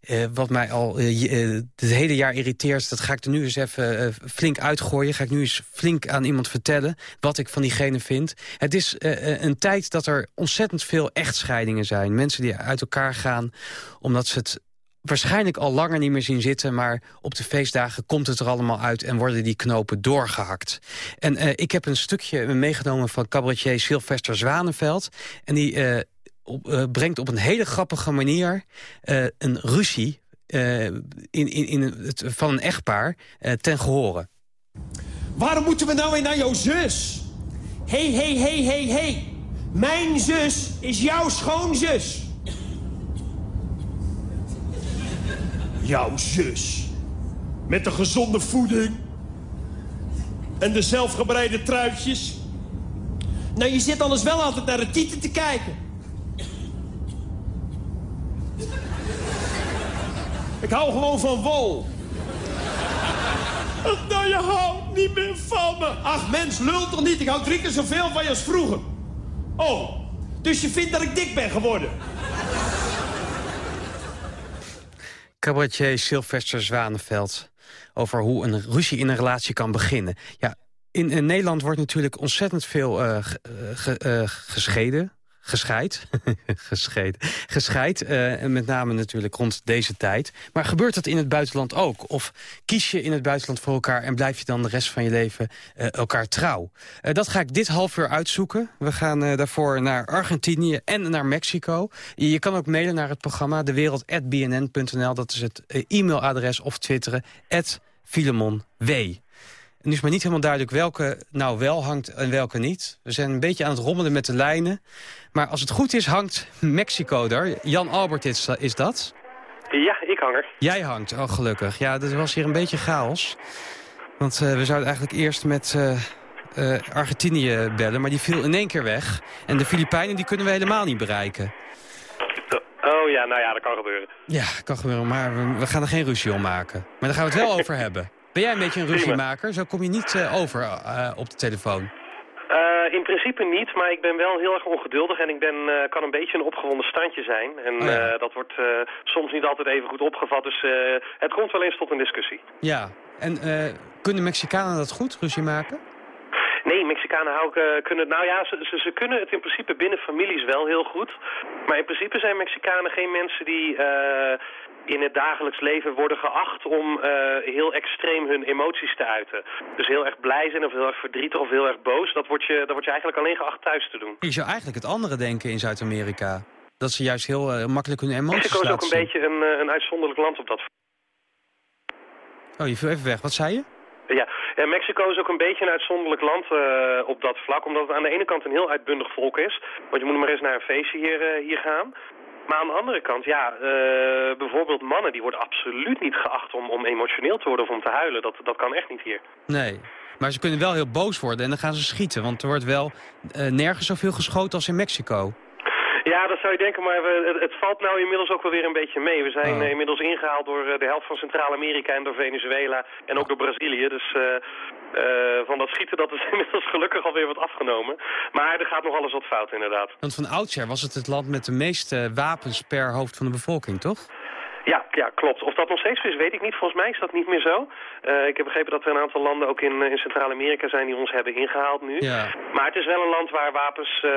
uh, wat mij al uh, het hele jaar irriteert... dat ga ik er nu eens even flink uitgooien. Ga ik nu eens flink aan iemand vertellen wat ik van diegene vind. Het is een tijd dat er ontzettend veel echtscheidingen zijn. Mensen die uit elkaar gaan omdat ze het waarschijnlijk al langer niet meer zien zitten... maar op de feestdagen komt het er allemaal uit... en worden die knopen doorgehakt. En ik heb een stukje meegenomen van cabaretier Sylvester Zwanenveld. En die uh, brengt op een hele grappige manier uh, een ruzie uh, in, in, in het, van een echtpaar ten gehore. Waarom moeten we nou weer naar jouw zus? Hé, hé, hé, hé, hé. Mijn zus is jouw schoonzus. jouw zus. Met de gezonde voeding. En de zelfgebreide truitjes. Nou, je zit anders wel altijd naar de tieten te kijken. Ik hou gewoon van wol. Nou, je houdt niet meer van me. Ach, mens, lul toch niet? Ik hou drie keer zoveel van je als vroeger. Oh, dus je vindt dat ik dik ben geworden? Cabaretier Sylvester Zwanenveld over hoe een ruzie in een relatie kan beginnen. Ja, in, in Nederland wordt natuurlijk ontzettend veel uh, ge, uh, gescheiden gescheid. gescheid. Gescheid, uh, met name natuurlijk rond deze tijd. Maar gebeurt dat in het buitenland ook? Of kies je in het buitenland voor elkaar... en blijf je dan de rest van je leven uh, elkaar trouw? Uh, dat ga ik dit half uur uitzoeken. We gaan daarvoor naar Argentinië en naar Mexico. Je kan ook mailen naar het programma dewereld.bnn.nl. Dat is het e-mailadres of twitteren. Filemon W. En nu is maar niet helemaal duidelijk welke nou wel hangt en welke niet. We zijn een beetje aan het rommelen met de lijnen. Maar als het goed is, hangt Mexico er. Jan Albert is, is dat? Ja, ik hang er. Jij hangt, oh gelukkig. Ja, dat was hier een beetje chaos. Want uh, we zouden eigenlijk eerst met uh, uh, Argentinië bellen, maar die viel in één keer weg. En de Filipijnen die kunnen we helemaal niet bereiken. Oh ja, nou ja, dat kan gebeuren. Ja, kan gebeuren, maar we, we gaan er geen ruzie om maken. Maar daar gaan we het wel over hebben. Ben jij een beetje een ruziemaker? Zo kom je niet uh, over uh, op de telefoon. Uh, in principe niet, maar ik ben wel heel erg ongeduldig en ik ben, kan een beetje een opgewonden standje zijn. En oh ja. dat wordt soms niet altijd even goed opgevat, dus het komt wel eens tot een discussie. Ja, en kunnen Mexicanen dat goed, ruzie maken? Nee, Mexicanen houden, kunnen het... Nou ja, ze, ze, ze, kunnen het in principe binnen families wel heel goed. Maar in principe zijn Mexicanen geen mensen die in het dagelijks leven worden geacht om uh, heel extreem hun emoties te uiten. Dus heel erg blij zijn of heel erg verdrietig of heel erg boos. Dat word je, dat word je eigenlijk alleen geacht thuis te doen. Je zou eigenlijk het andere denken in Zuid-Amerika. Dat ze juist heel uh, makkelijk hun emoties Mexico is ook een beetje een, een uitzonderlijk land op dat Oh, je viel even weg. Wat zei je? Ja, ja, Mexico is ook een beetje een uitzonderlijk land uh, op dat vlak. Omdat het aan de ene kant een heel uitbundig volk is. Want je moet maar eens naar een feestje hier, uh, hier gaan. Maar aan de andere kant, ja, uh, bijvoorbeeld mannen... die worden absoluut niet geacht om, om emotioneel te worden of om te huilen. Dat, dat kan echt niet hier. Nee, maar ze kunnen wel heel boos worden en dan gaan ze schieten. Want er wordt wel nergens zoveel geschoten als in Mexico. Ja, dat zou je denken, maar we, het, het, valt nou inmiddels ook wel weer een beetje mee. We zijn oh. uh, inmiddels ingehaald door uh, de helft van Centraal-Amerika en door Venezuela en ook door Brazilië. Dus uh, van dat schieten dat is inmiddels gelukkig alweer wat afgenomen. Maar er gaat nog alles wat fout inderdaad. Want van oudsher was het het land met de meeste wapens per hoofd van de bevolking, toch? Ja, ja, klopt. Of dat nog steeds is, weet ik niet. Volgens mij is dat niet meer zo. Uh, ik heb begrepen dat er een aantal landen ook in, in Centraal-Amerika zijn die ons hebben ingehaald nu. Ja. Maar het is wel een land waar wapens uh,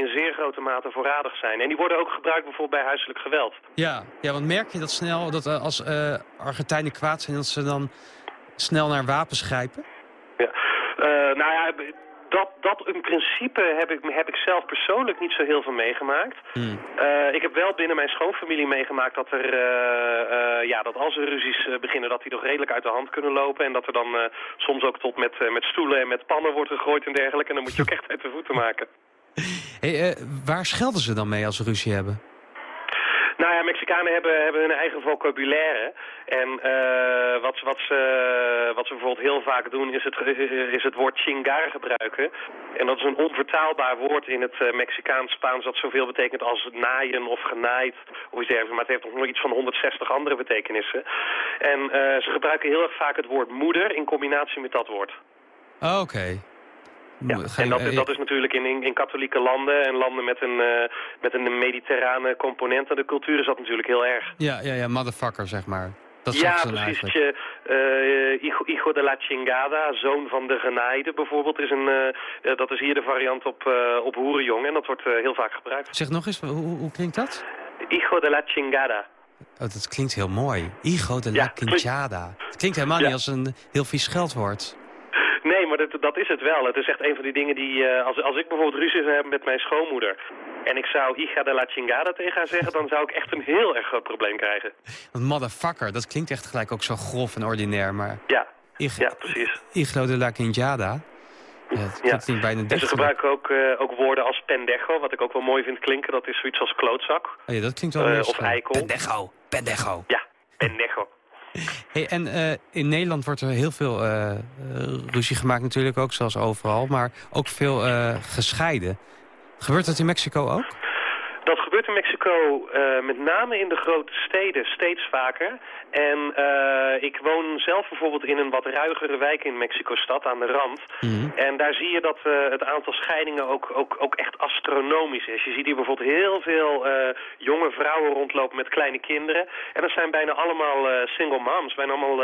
in zeer grote mate voorradig zijn. En die worden ook gebruikt bijvoorbeeld bij huiselijk geweld. Ja, ja want merk je dat snel, dat uh, als Argentijnen kwaad zijn, dat ze dan snel naar wapens grijpen? Ja, nou ja dat, dat in principe heb ik, heb ik zelf persoonlijk niet zo heel veel meegemaakt. Hmm. Uh, ik heb wel binnen mijn schoonfamilie meegemaakt dat er, uh, uh, ja, dat als er ruzies beginnen, dat die nog redelijk uit de hand kunnen lopen. En dat er dan soms ook tot met, met stoelen en met pannen wordt gegooid en dergelijke. En dan moet je ook echt uit de voeten maken. Hey, waar schelden ze dan mee als ze ruzie hebben? Nou ja, Mexicanen hebben, hebben hun eigen vocabulaire. En uh, wat, wat, ze, wat ze bijvoorbeeld heel vaak doen is het, is het woord chingar gebruiken. En dat is een onvertaalbaar woord in het uh, Mexicaans-Spaans dat zoveel betekent als naaien of genaaid of iets dergelijks. Maar het heeft nog iets van 160 andere betekenissen. En uh, ze gebruiken heel erg vaak het woord moeder in combinatie met dat woord. Oké. Ja, en dat, dat, is natuurlijk in, in, in, katholieke landen en landen met een, uh, met een mediterrane component aan de cultuur is dat natuurlijk heel erg. Ja, ja, ja motherfucker zeg maar. Dat ja, precies. Je, uh, hijo, hijo, de la chingada, zoon van de genaaide bijvoorbeeld, is een, uh, dat is hier de variant op, uh, op hoerenjong en dat wordt heel vaak gebruikt. Zeg nog eens, hoe, hoe klinkt dat? Hijo de la chingada. Oh, dat klinkt heel mooi. Hijo de la quinchada. Het klinkt helemaal ja. niet als een heel vies scheldwoord. Maar dat, dat is het wel. Het is echt een van die dingen die... Uh, als, als ik bijvoorbeeld ruzie zou hebben met mijn schoonmoeder... en ik zou hija de la chingada tegen haar zeggen... dan zou ik echt een heel erg groot probleem krijgen. Want motherfucker, dat klinkt echt gelijk ook zo grof en ordinair, maar... Ja, ja precies. Hijo de la quinchada... Ja, dat ja. bijna en ze gebruiken ook, uh, ook woorden als pendejo, wat ik ook wel mooi vind klinken. Dat is zoiets als klootzak. Oh ja, dat klinkt wel uh, Of eikel. Pendejo, pendejo. Ja, pendejo. Hey, en uh, in Nederland wordt er heel veel uh, ruzie gemaakt natuurlijk ook, zoals overal. Maar ook veel gescheiden. Gebeurt dat in Mexico ook? In Mexico uh, met name in de grote steden steeds vaker. En uh, ik woon zelf bijvoorbeeld in een wat ruigere wijk in Mexico-stad aan de rand. Mm. En daar zie je dat uh, het aantal scheidingen ook, ook, ook echt astronomisch is. Je ziet hier bijvoorbeeld heel veel jonge vrouwen rondlopen met kleine kinderen. En dat zijn bijna allemaal single moms. Bijna allemaal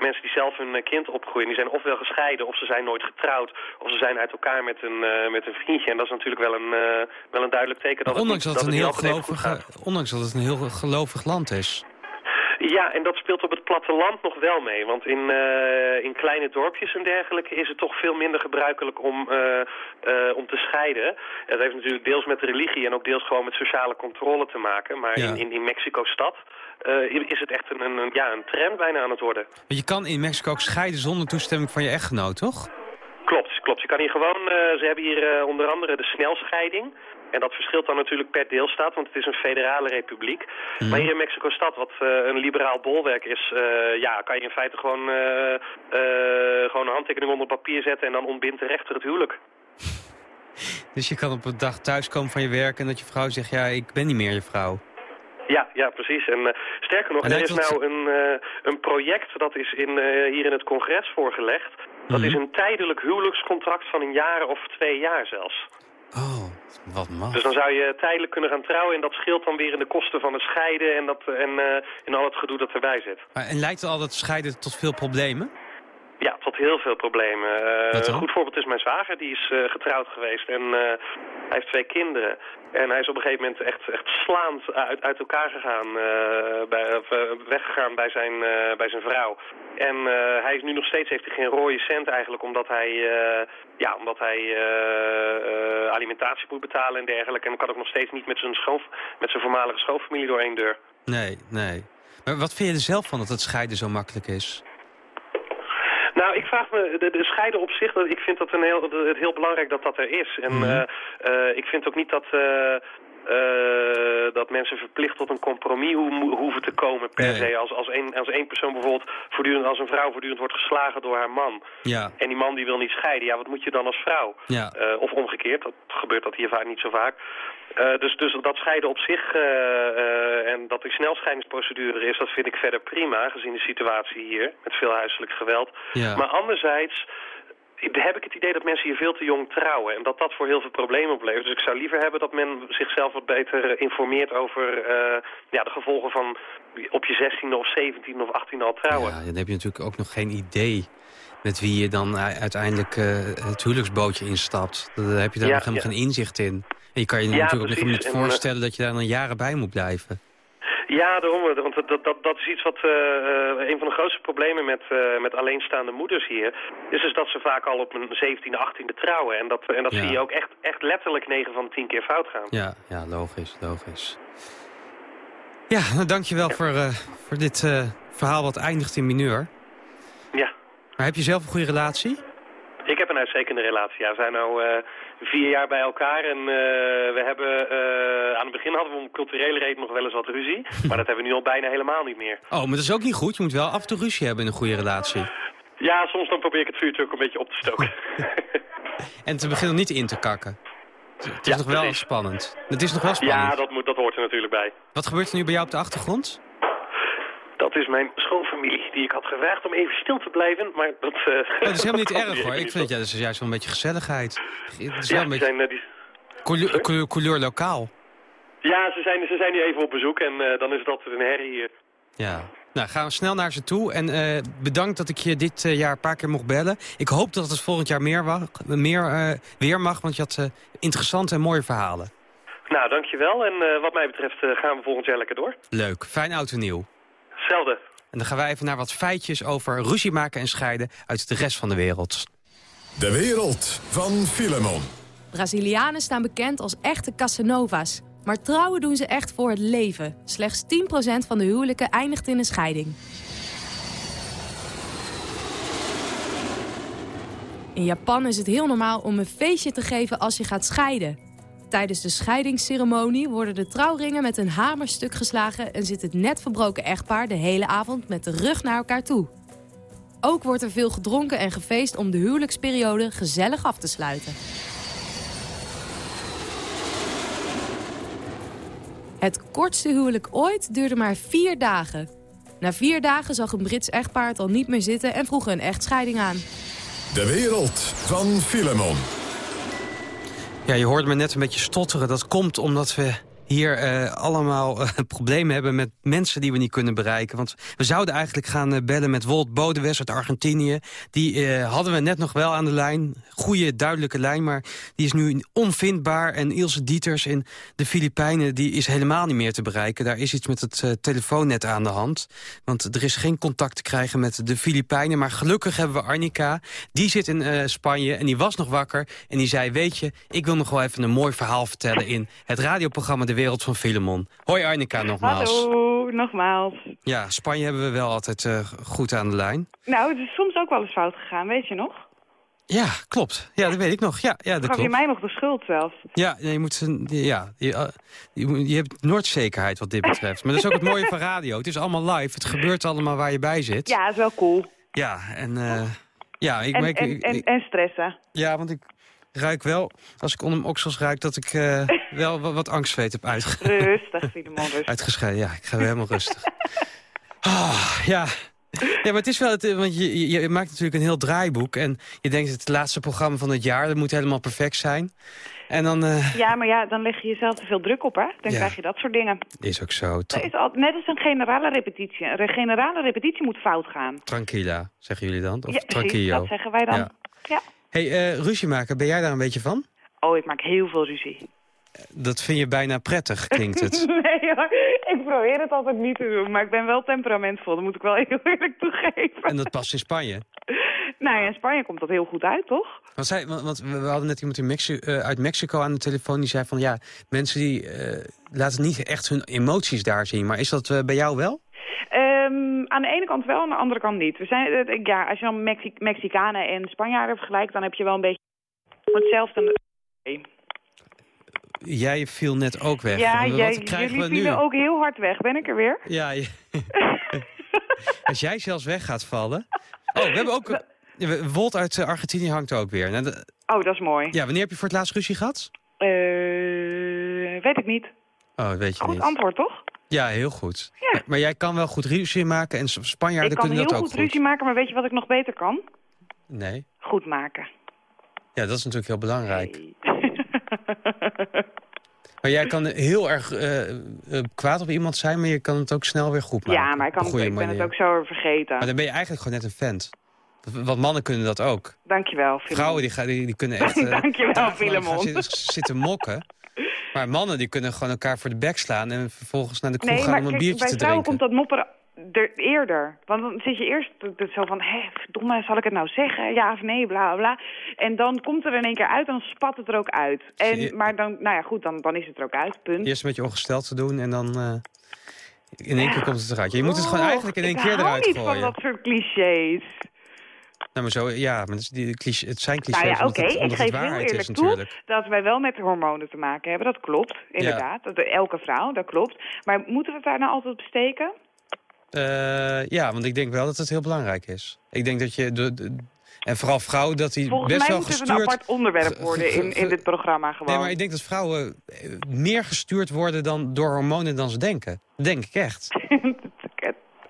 mensen die zelf hun kind opgroeien. Die zijn ofwel gescheiden of ze zijn nooit getrouwd. Of ze zijn uit elkaar met een, met een vriendje. En dat is natuurlijk wel een, wel een duidelijk teken dat ondanks dat, het een heel gelovig, ondanks dat het een heel gelovig land is. Ja, en dat speelt op het platteland nog wel mee. Want in, uh, in kleine dorpjes en dergelijke is het toch veel minder gebruikelijk om, uh, uh, om te scheiden. Dat heeft natuurlijk deels met religie en ook deels gewoon met sociale controle te maken. Maar ja. in, in, in Mexico-stad is het echt een, een, ja, een trend bijna aan het worden. Je kan in Mexico ook scheiden zonder toestemming van je echtgenoot, toch? Klopt, klopt. Je kan hier gewoon, ze hebben hier onder andere de snelscheiding. En dat verschilt dan natuurlijk per deelstaat, want het is een federale republiek. Mm. Maar hier in Mexico-stad, wat uh, een liberaal bolwerk is... Uh, ja, kan je in feite gewoon, uh, gewoon een handtekening onder papier zetten... en dan ontbindt de rechter het huwelijk. Dus je kan op een dag thuiskomen van je werk en dat je vrouw zegt... ja, ik ben niet meer je vrouw. Ja, ja, precies. En uh, sterker nog, er is nou een, uh, een project dat is in, uh, hier in het congres voorgelegd. Dat mm. is een tijdelijk huwelijkscontract van een jaar of twee jaar zelfs. Oh, wat man. Dus dan zou je tijdelijk kunnen gaan trouwen en dat scheelt dan weer in de kosten van het scheiden en, dat, en uh, in al het gedoe dat erbij zit. Maar, en leidt al dat scheiden tot veel problemen? Ja, tot heel veel problemen. Uh, een goed voorbeeld is mijn zwager, die is uh, getrouwd geweest en uh, hij heeft twee kinderen. En hij is op een gegeven moment echt, echt slaand uit, uit elkaar gegaan, bij, of, weggegaan bij zijn, bij zijn vrouw. En hij is nu nog steeds, heeft hij geen rode cent eigenlijk, omdat hij, ja, omdat hij alimentatie moet betalen en dergelijke. En kan ook nog steeds niet met zijn, schoof, met zijn voormalige schoonfamilie door één deur. Nee, nee. Maar wat vind je er zelf van dat het scheiden zo makkelijk is? Nou, ik vraag me, de, de scheiden op zich, ik vind dat een heel, het heel belangrijk dat dat er is. En mm. uh, uh, ik vind ook niet dat... Uh, uh, dat mensen verplicht tot een compromis ho hoeven te komen per nee. se. Als, als, één, als één persoon bijvoorbeeld voortdurend als een vrouw voortdurend wordt geslagen door haar man. Ja. En die man die wil niet scheiden. Ja, wat moet je dan als vrouw? Ja. Uh, of omgekeerd, dat gebeurt dat hier vaak niet zo vaak. Uh, dus, dus dat scheiden op zich en dat die snelscheidingsprocedure is, dat vind ik verder prima, gezien de situatie hier, met veel huiselijk geweld. Ja. Maar anderzijds heb ik het idee dat mensen hier veel te jong trouwen. En dat dat voor heel veel problemen oplevert. Dus ik zou liever hebben dat men zichzelf wat beter informeert over uh, ja, de gevolgen van op je 16e of 17e of 18e al trouwen. Ja, dan heb je natuurlijk ook nog geen idee met wie je dan uiteindelijk uh, het huwelijksbootje instapt. Daar heb je daar ja, nog helemaal ja. geen inzicht in. En je kan je ja, natuurlijk precies. ook niet voorstellen dat je daar dan jaren bij moet blijven. Ja, daarom. Want dat, dat, dat is iets wat uh, een van de grootste problemen met, uh, met alleenstaande moeders hier... is dus dat ze vaak al op een 17e, 18e trouwen. En dat, en dat ja. zie je ook echt, echt letterlijk 9 van de 10 keer fout gaan. Ja, ja logisch, logisch. Ja, nou, dankjewel ja. voor, uh, voor dit verhaal wat eindigt in mineur. Ja. Maar heb je zelf een goede relatie? Ik heb een uitstekende relatie. Ja, we zijn nu uh, vier jaar bij elkaar en uh, we hebben uh, aan het begin hadden we om culturele reden nog wel eens wat ruzie. maar dat hebben we nu al bijna helemaal niet meer. Oh, maar dat is ook niet goed. Je moet wel af en toe ruzie hebben in een goede relatie. Ja, soms dan probeer ik het vuurtje ook een beetje op te stoken. en te beginnen niet in te kakken. Het is ja, nog wel spannend. Het is nog wel spannend. Ja, dat, moet, dat hoort er natuurlijk bij. Wat gebeurt er nu bij jou op de achtergrond? Dat is mijn schoonfamilie, die ik had gevraagd om even stil te blijven, maar dat... Uh, oh, dat is helemaal niet erg hoor. Ik vind ja, dat is juist wel een beetje gezelligheid. Het is ja, wel een beetje... Zijn, uh, die... couleur, couleur, couleur, lokaal. Ja, ze zijn, ze zijn nu even op bezoek en uh, dan is het altijd een herrie hier. Ja. Nou, gaan we snel naar ze toe. En uh, bedankt dat ik je dit uh, jaar een paar keer mocht bellen. Ik hoop dat het volgend jaar meer, meer uh, weer mag, want je had interessante en mooie verhalen. Nou, dankjewel. En wat mij betreft gaan we volgend jaar lekker door. Leuk. Fijn oud en nieuw. Hetzelfde. En dan gaan wij even naar wat feitjes over ruzie maken en scheiden uit de rest van de wereld. De wereld van Filemon. Brazilianen staan bekend als echte Casanova's. Maar trouwen doen ze echt voor het leven. Slechts 10% van de huwelijken eindigt in een scheiding. In Japan is het heel normaal om een feestje te geven als je gaat scheiden. Tijdens de scheidingsceremonie worden de trouwringen met een hamer stuk geslagen... en zit het net verbroken echtpaar de hele avond met de rug naar elkaar toe. Ook wordt er veel gedronken en gefeest om de huwelijksperiode gezellig af te sluiten. Het kortste huwelijk ooit duurde maar vier dagen. Na vier dagen zag een Brits echtpaar het al niet meer zitten en vroeg een echtscheiding aan. De wereld van Filemon. Ja, je hoorde me net een beetje stotteren. Dat komt omdat we hier uh, allemaal uh, problemen hebben met mensen die we niet kunnen bereiken. Want we zouden eigenlijk gaan uh, bellen met Wolt Bodewes uit Argentinië. Die hadden we net nog wel aan de lijn. Goede, duidelijke lijn, maar die is nu onvindbaar. En Ilse Dieters in de Filipijnen die is helemaal niet meer te bereiken. Daar is iets met het telefoonnet aan de hand. Want er is geen contact te krijgen met de Filipijnen. Maar gelukkig hebben we Arnica. Die zit in Spanje en die was nog wakker. En die zei, weet je, ik wil nog wel even een mooi verhaal vertellen... in het radioprogramma De wereld van Filemon. Hoi Arnika nogmaals. Hallo, nogmaals. Ja, Spanje hebben we wel altijd uh, goed aan de lijn. Nou, het is soms ook wel eens fout gegaan, weet je nog? Ja, klopt. Ja, dat weet ik nog. Ja, ja, dat Gaf je mij nog de schuld zelfs? Ja, je, moet, ja je, je, je hebt noordzekerheid wat dit betreft. Maar dat is ook het mooie van radio. Het is allemaal live. Het gebeurt allemaal waar je bij zit. Ja, is wel cool. Ja, en... Uh, ja, ik, en, ik, en, en, en stressen. Ja, want ik ruik wel, als ik onder mijn oksels ruik, dat ik uh, wel wat, wat angstzweet heb uitgescheiden. Rustig, Filemon, rustig. Uitgescheiden, ja. Ik ga weer helemaal rustig. Oh, ja. Ja, maar het is wel, het, want je, je, maakt natuurlijk een heel draaiboek. En je denkt het laatste programma van het jaar, dat moet helemaal perfect zijn. En dan... Uh... Ja, maar ja, dan leg je jezelf te veel druk op, hè? Dan ja. krijg je dat soort dingen. Is ook zo. Dat is al, net als een generale repetitie. Een generale repetitie moet fout gaan. Tranquila, zeggen jullie dan? Of ja, tranquillo? dat zeggen wij dan. Ja. ja. Hey, uh, ruzie maken, ben jij daar een beetje van? Oh, ik maak heel veel ruzie. Dat vind je bijna prettig, klinkt het. nee hoor, ik probeer het altijd niet te doen. Maar ik ben wel temperamentvol, dat moet ik wel heel eerlijk toegeven. En dat past in Spanje? nou ja, in Spanje komt dat heel goed uit, toch? Want, zij, want, we hadden net iemand in Mexi uh, uit Mexico aan de telefoon... die zei van ja, mensen die uh, laten niet echt hun emoties daar zien. Maar is dat uh, bij jou wel? Um, aan de ene kant wel, aan de andere kant niet. We zijn, ja, als je dan Mexi Mexicanen en Spanjaarden vergelijkt... dan heb je wel een beetje hetzelfde... Jij viel net ook weg. Ja, Wat jij, krijgen jullie we nu? ook heel hard weg. Ben ik er weer? Ja, je... als jij zelfs weg gaat vallen... Oh, we hebben ook... Wolt uit uh, Argentinië hangt ook weer. Nou, de... Oh, dat is mooi. Ja, wanneer heb je voor het laatst ruzie gehad? Uh, weet ik niet. Oh, weet je goed niet. antwoord, toch? Ja, heel goed. Ja. Maar jij kan wel goed ruzie maken en Spanjaarden kunnen dat ook goed. Ik kan heel goed ruzie maken, maar weet je wat ik nog beter kan? Nee. Goed maken. Ja, dat is natuurlijk heel belangrijk. Nee. Maar jij kan heel erg uh, uh, kwaad op iemand zijn, maar je kan het ook snel weer goed maken. Ja, maar ik, kan het, ik ben het ook zo vergeten. Maar dan ben je eigenlijk gewoon net een vent. Want mannen kunnen dat ook. Dankjewel, Filemon. Vrouwen die, die, die kunnen echt... Uh, Dankjewel, Filemon. Zitten, zitten mokken. Maar mannen die kunnen gewoon elkaar voor de bek slaan... en vervolgens naar de kroeg nee, gaan om een kijk, biertje te drinken. bij drinken. komt dat mopperen er eerder. Want dan zit je eerst zo van, hé, verdomme, zal ik het nou zeggen? Ja of nee, bla, bla. En dan komt er in één keer uit, dan spat het er ook uit. En, je... Maar dan, nou ja, goed, dan, dan is het er ook uit, punt. Eerst een beetje ongesteld te doen en dan... Uh, in één keer komt het eruit. Je moet het gewoon eigenlijk in één keer eruit gooien. gooien. Ik hou niet van dat soort clichés. Nou, maar zo, ja, maar die cliché, het zijn clichés nou ja, okay, het, omdat ik het geef heel eerlijk toe dat wij wel met hormonen te maken hebben. Dat klopt, inderdaad. Ja. Dat, elke vrouw, dat klopt. Maar moeten we het daar nou altijd op steken? Uh, ja, want ik denk wel dat het heel belangrijk is. Ik denk dat je... De, de, en vooral vrouwen dat die Volgens best mij wel moet gestuurd... het een apart onderwerp worden in, in dit programma gewoon. Nee, maar ik denk dat vrouwen meer gestuurd worden dan door hormonen dan ze denken. Denk ik echt.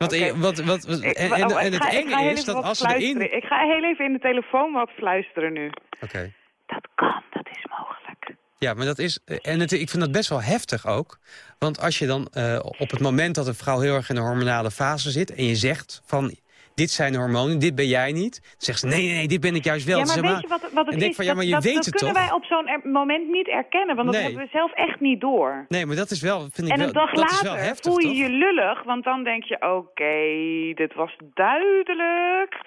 Want, okay. wat, wat, wat, en, en, en, het enge is dat als ze erin... Ik ga heel even in de telefoon wat fluisteren nu. Oké. Okay. Dat kan, dat is mogelijk. Ja, maar dat is... En het, ik vind dat best wel heftig ook. Want als je dan uh, op het moment dat een vrouw heel erg in de hormonale fase zit... en je zegt van... Dit zijn hormonen, dit ben jij niet. Dan zegt ze, nee, nee, nee, dit ben ik juist wel. Ja, maar weet je wat, wat het en denk is? Van, ja, maar je dat, weet dat, het dat toch? kunnen wij op zo'n moment niet erkennen. Want dat nee. hebben we zelf echt niet door. Nee, maar dat is wel, vind ik en een wel, dag later heftig, voel je toch? je lullig. Want dan denk je, oké, okay, dit was duidelijk.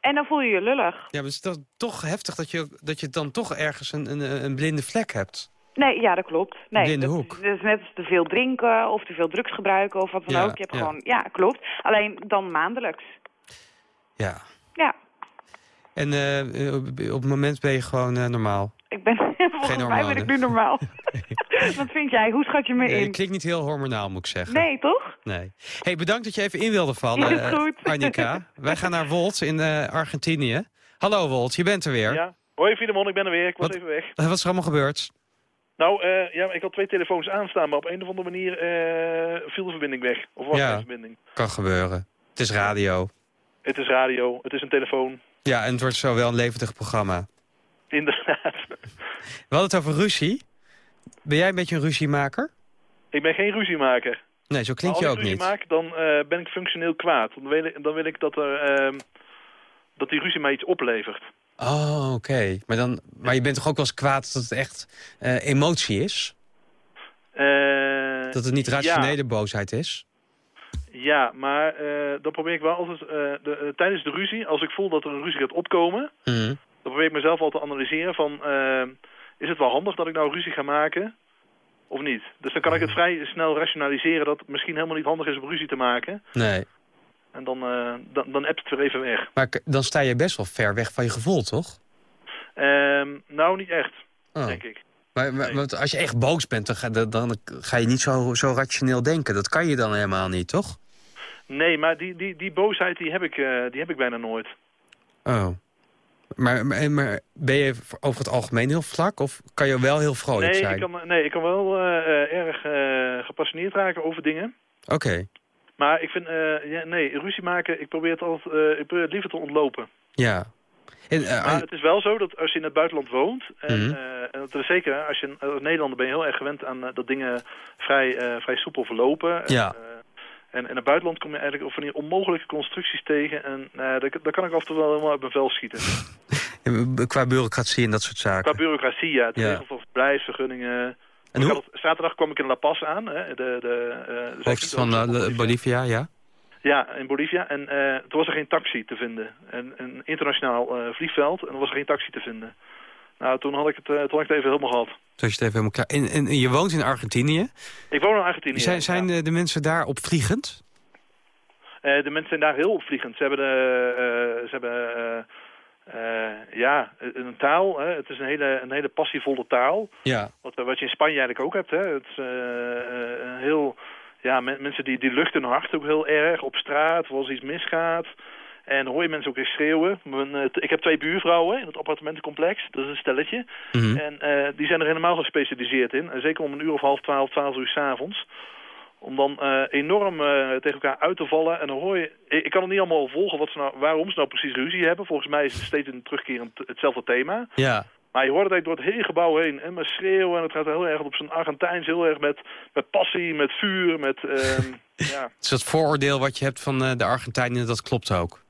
En dan voel je je lullig. Ja, maar het is toch, toch heftig dat je, dat je dan toch ergens een, een, een blinde vlek hebt. Nee, ja, dat klopt. Nee, blinde dat, hoek. Dat is net als te veel drinken of te veel drugs gebruiken of wat dan ja, ook. Je hebt ja. gewoon, ja, klopt. Alleen dan maandelijks. Ja. Ja. En uh, op, op, het moment ben je gewoon uh, normaal? Ik ben, volgens mij ben ik nu normaal. Wat vind jij? Hoe schat je me in? klinkt niet heel hormonaal, moet ik zeggen. Nee, toch? Nee. Hey, bedankt dat je even in wilde vallen, Is eh, goed. Annika. Wij gaan naar Wolt in eh, Argentinië. Hallo Wolt, je bent er weer. Ja. Hoi Filemon, ik ben er weer. Ik was Wat- even weg. Eh, Wat is er allemaal gebeurd? Nou, eh, ja, ik had twee telefoons aanstaan, maar op een of andere manier eh, viel de verbinding weg. Of was Ja. geen verbinding. Kan gebeuren. Het is radio. Het is radio, het is een telefoon. Ja, en het wordt zo wel een levendig programma. Inderdaad. We hadden het over ruzie. Ben jij een beetje een ruziemaker? ik ben geen ruziemaker. Nee, zo klinkt je als ook ik ruzie niet. maak, dan eh, ben ik functioneel kwaad. Dan wil ik, dan wil ik dat, er, ehm, dat die ruzie mij iets oplevert. Oh, oké. Maar, dan, maar je bent toch ook wel eens kwaad dat het echt eh, emotie is? Eh, Dat het niet ja. rationele boosheid is? Ja, maar eh, dan probeer ik wel altijd eh, de, eh, tijdens de ruzie, als ik voel dat er een ruzie gaat opkomen, Mhm. dan probeer ik mezelf al te analyseren van, is het wel handig dat ik nou ruzie ga maken of niet? Dus dan kan ik het vrij snel rationaliseren dat het misschien helemaal niet handig is om ruzie te maken. Nee. En dan, dan, dan appt het weer even weg. Maar dan sta je best wel ver weg van je gevoel, toch? Ehm, nou, niet echt, Oh. denk ik. Maar, maar- Nee. want als je echt boos bent, dan ga, dan- dan ga je niet zo, zo rationeel denken. Dat kan je dan helemaal niet, toch? Nee, maar die, die, die boosheid die heb, ik, eh, die heb ik bijna nooit. Oh. Maar, maar, maar ben je over het algemeen heel vlak? Of kan je wel heel vrolijk nee, zijn? ik kan, nee, ik kan wel eh, erg eh, gepassioneerd raken over dingen. Oké, Maar ik vind, ja, nee, ruzie maken, ik probeer het altijd, ik probeer het liever te ontlopen. ja. En, Maar het is wel zo dat als je in het buitenland woont, en, Mhm. en dat is zeker, als je als Nederlander ben je heel erg gewend aan dat dingen vrij, vrij soepel verlopen. Ja. En, en in het buitenland kom je eigenlijk van die onmogelijke constructies tegen. En uh, daar, daar kan ik af en toe wel helemaal uit mijn vel schieten. qua bureaucratie en dat soort zaken. Qua bureaucratie, ja. Het Ja. regelen van verblijfsvergunningen. En hoe- had zaterdag kwam ik in La Paz aan. Hè, de, de, eh, de Hoofd van eh, Bolivia, ja. Ja, in Bolivia. En eh, toen was er geen taxi te vinden. En, een internationaal eh, vliegveld. En er was er geen taxi te vinden. Nou, toen had ik het, eh, toen had ik het even helemaal gehad. Toen is het even helemaal klaar. En, en, en je woont in Argentinië. Ik woon in Argentinië. Zijn, zijn ja. eh, de mensen daar opvliegend? Eh, de mensen zijn daar heel opvliegend. Ze hebben, de, ze hebben ja, een taal. Hè. Het is een hele, een hele passievolle taal. Ja. Wat, wat je in Spanje eigenlijk ook hebt. Hè. Het is een heel... Ja, men- mensen die, die luchten hun hart ook heel erg op straat, als iets misgaat. En dan hoor je mensen ook weer schreeuwen. Mijn, eh, ik heb twee buurvrouwen in het appartementencomplex. Dat is een stelletje. Mhm. En eh, die zijn er helemaal gespecialiseerd in. En zeker om een uur of half twaalf, twaalf uur s'avonds. Om dan eh, enorm tegen elkaar uit te vallen. En dan hoor je... Ik, ik kan het niet allemaal volgen wat ze nou, waarom ze nou precies ruzie hebben. Volgens mij is het steeds een terugkerend hetzelfde thema. Ja. Maar je hoort het eigenlijk door het hele gebouw heen. En met schreeuwen. En het gaat heel erg op zijn Argentijns. Heel erg met, met passie, met vuur, met... ehm, ja, Dus dat vooroordeel wat je hebt van de Argentijnen, dat klopt ook.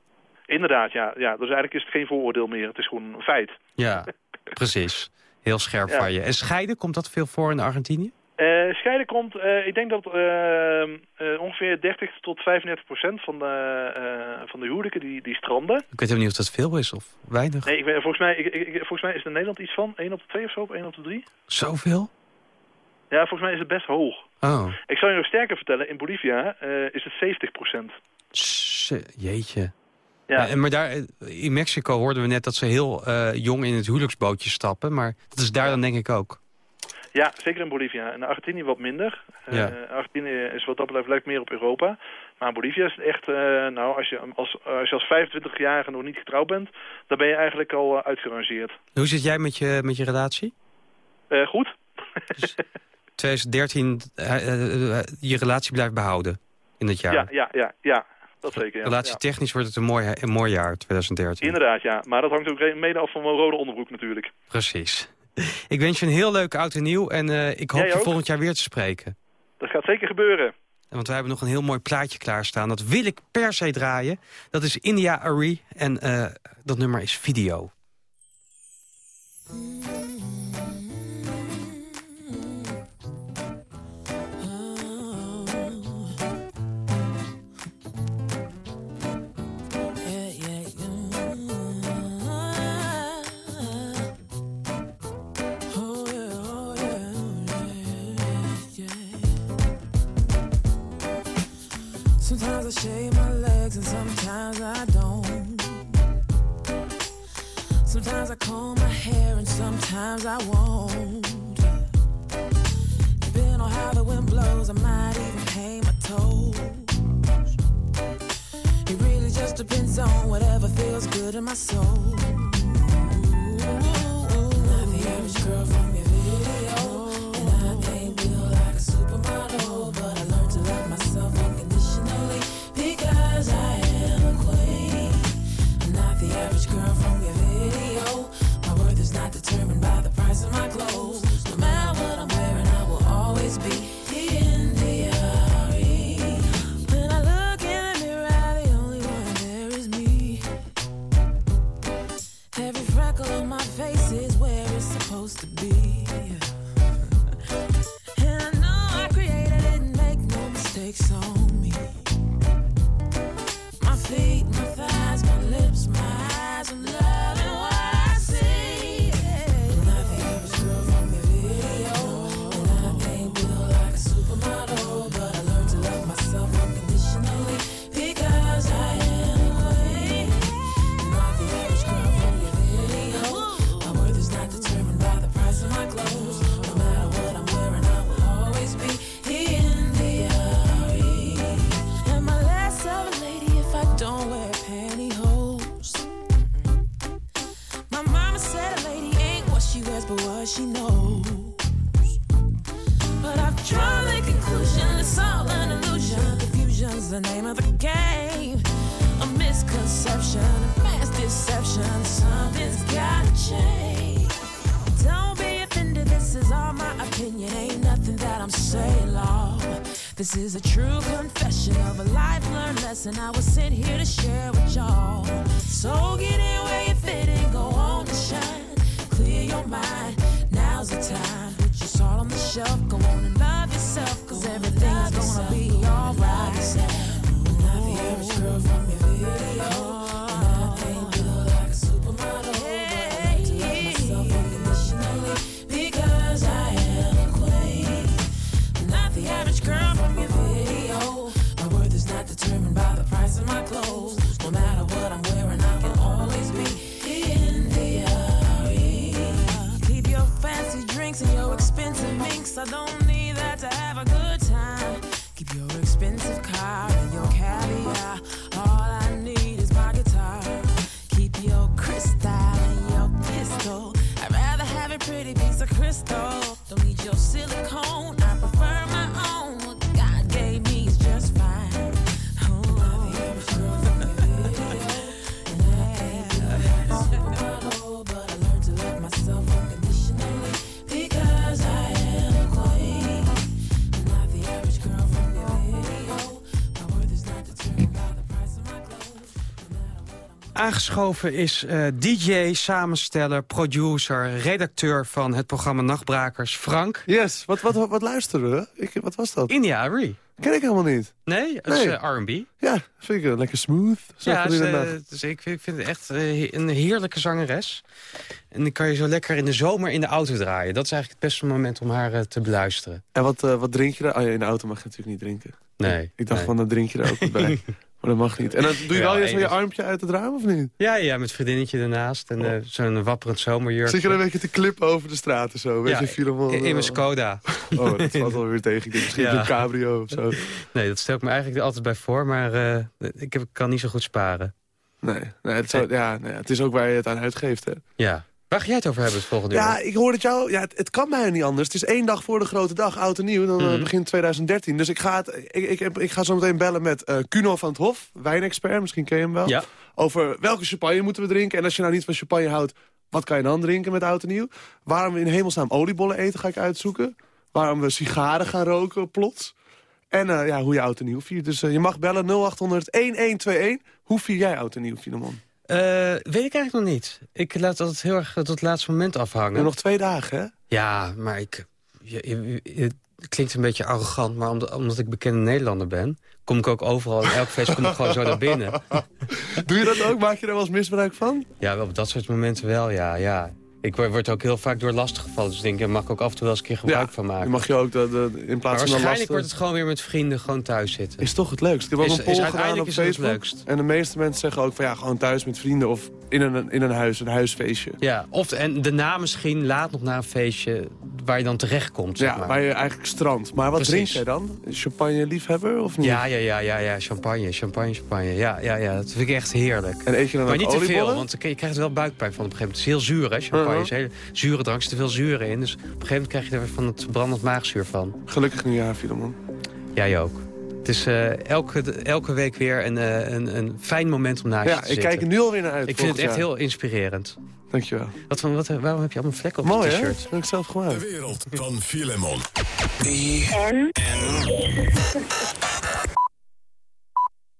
Inderdaad, ja, ja. Dus eigenlijk is het geen vooroordeel meer. Het is gewoon een feit. Ja, precies. Heel scherp Ja. van je. En scheiden, komt dat veel voor in Argentinië? Eh, scheiden komt, eh, ik denk dat eh, ongeveer 30 tot 35 procent van de, van de huwelijken die, die stranden. Ik weet helemaal niet of dat veel is of weinig. Nee, ik weet, volgens, mij, ik, ik, volgens mij is het in Nederland iets van 1 op de 2 of zo, of 1 op de 3. Zoveel? Ja, volgens mij is het best hoog. Oh, Ik zal je nog sterker vertellen, in Bolivia is het 70 procent. Jeetje. Ja. En maar daar, eh, in Mexico hoorden we net dat ze heel eh, jong in het huwelijksbootje stappen. Maar dat is daar dan denk ik ook. Ja, zeker in Bolivia. In Argentinië wat minder. Eh, Ja. Argentinië is wat dat betreft lijkt meer op Europa. Maar Bolivia is echt, eh, nou, als je als, als je als 25-jarige nog niet getrouwd bent, dan ben je eigenlijk al eh, uitgerangeerd. Hoe zit jij met je, met je relatie? Eh, goed? 2013 eh, eh, eh, je relatie blijft behouden in dit jaar. Ja, ja, ja, ja. Dat zeker, ja. Relatietechnisch wordt het een mooi, een mooi jaar, 2013. Ja. Inderdaad, ja. Maar dat hangt ook mede af van mijn rode onderbroek natuurlijk. Precies. Ik wens je een heel leuk oud en nieuw. En eh, ik hoop Jij je ook? volgend jaar weer te spreken. Dat gaat zeker gebeuren. Want we hebben nog een heel mooi plaatje klaarstaan. Dat wil ik per se draaien. Dat is India Arie. En eh, dat nummer is Video. Sometimes I shave my legs and sometimes I don't. Sometimes I comb my hair and sometimes I won't. Depending on how the wind blows, I might even paint my toes. It really just depends on whatever feels good in my soul. Not the average girl from your learned lesson I was sent here to share with y'all. So get in where you fit and go on and shine. Clear your mind, now's the time. Put your salt on the shelf, go on and love yourself, cause everything's gonna be alright. Average girl from your video. My clothes. No matter what I'm wearing, I can always be in the. Keep your fancy drinks and your expensive minks. I don't Aangeschoven is eh, DJ, samensteller, producer, redacteur van het programma Nachtbrakers, Frank. Yes, wat, wat, wat, luisteren we? Ik, wat was dat? India Arie. Ken ik helemaal niet. Nee, het is Nee. eh, R&B. Ja, vind ik eh, lekker smooth. Ja, nacht. dus ik, vind- ik vind het echt een heerlijke zangeres. En dan kan je zo lekker in de zomer in de auto draaien. Dat is eigenlijk het beste moment om haar te beluisteren. En wat, wat drink je er? Oh ja, in de auto mag je natuurlijk niet drinken. Nee. Ik dacht nee. van, dan drink je er ook bij. Maar dat mag niet. En dan doe je wel eerst zo je armpje uit het raam, of niet? Ja, ja, met vriendinnetje ernaast. En eh, zo'n wapperend zomerjurk. Zit je dan een beetje te klippen over de straten zo? Weet Ja, je, Filemon, in, in mijn Skoda. Oh, dat valt wel weer tegen. Ik denk misschien Ja. een cabrio of zo. Nee, dat stel ik me eigenlijk altijd bij voor. Maar eh, ik heb, kan niet zo goed sparen. Nee, nee, het, zou, ja, nee, het is ook waar je het aan uitgeeft, hè. Ja. Waar ga jij het over hebben het volgende Ja, uur? ik hoor het jou. Ja, het, het kan bijna niet anders. Het is één dag voor de grote dag, oud en nieuw. Dan eh, Mhm. begint 2013. Dus ik ga, het, ik, ik, ga zo meteen bellen met eh Kuno van het Hof, wijnexpert. Misschien ken je hem wel. Ja. Over welke champagne moeten we drinken. En als je nou niet van champagne houdt, wat kan je dan drinken met oud en nieuw? Waarom we in hemelsnaam oliebollen eten, ga ik uitzoeken. Waarom we sigaren gaan roken, plots. En eh, ja, hoe je oud en nieuw viert. Dus je mag bellen 0800-1121. Hoe vier jij oud en nieuw, Filemon? Eh, weet ik eigenlijk nog niet. Ik laat altijd heel erg tot het laatste moment afhangen. En nog twee dagen, hè? Ja, maar ik... je- je- je- het klinkt een beetje arrogant, maar omdat, omdat ik bekende Nederlander ben... kom ik ook overal, in elk feest kom ik gewoon zo naar binnen. Doe je dat ook? Maak je er wel eens misbruik van? Ja, wel op dat soort momenten wel, ja. ja. Ik word ook heel vaak door lastig gevallen. Dus ik denk, daar mag ik ook af en toe wel eens een keer gebruik Ja, van maken. Mag je ook de, in maar plaats van waarschijnlijk lasten... wordt het gewoon weer met vrienden gewoon thuis zitten. Is toch het leukst. Ik heb ook Is- een poll gedaan op Facebook. leukst. En de meeste mensen zeggen ook van ja, gewoon thuis met vrienden of in een, in een huis, een huisfeestje. Ja, of en daarna misschien laat nog naar een feestje waar je dan terechtkomt. Zeg Ja, maar. waar je eigenlijk strandt. Maar wat Precies. drink jij dan? Champagne-liefhebber of niet? Ja, ja, ja, ja, ja, champagne, champagne, champagne. Ja, ja, ja, dat vind ik echt heerlijk. En eet je dan maar niet te veel, want je krijgt er wel buikpijn van op een gegeven moment. Het is heel zuur, hè, champagne. Is hele zure drank, er zit te veel zuur in. Dus op een gegeven moment krijg je er van het brandend maagzuur van. Gelukkig nieuwjaar, Filemon. Jij ook. Het is eh, elke, elke week weer een, eh, een, een fijn moment om naast je Ja, te ik zitten. kijk er nu alweer naar uit. Ik vind het echt heel inspirerend. Dankjewel. Wat, van- wat, waarom heb je allemaal vlekken op je Mooi, hè? t-shirt? Dat heb ik zelf gemaakt. De wereld van Filemon.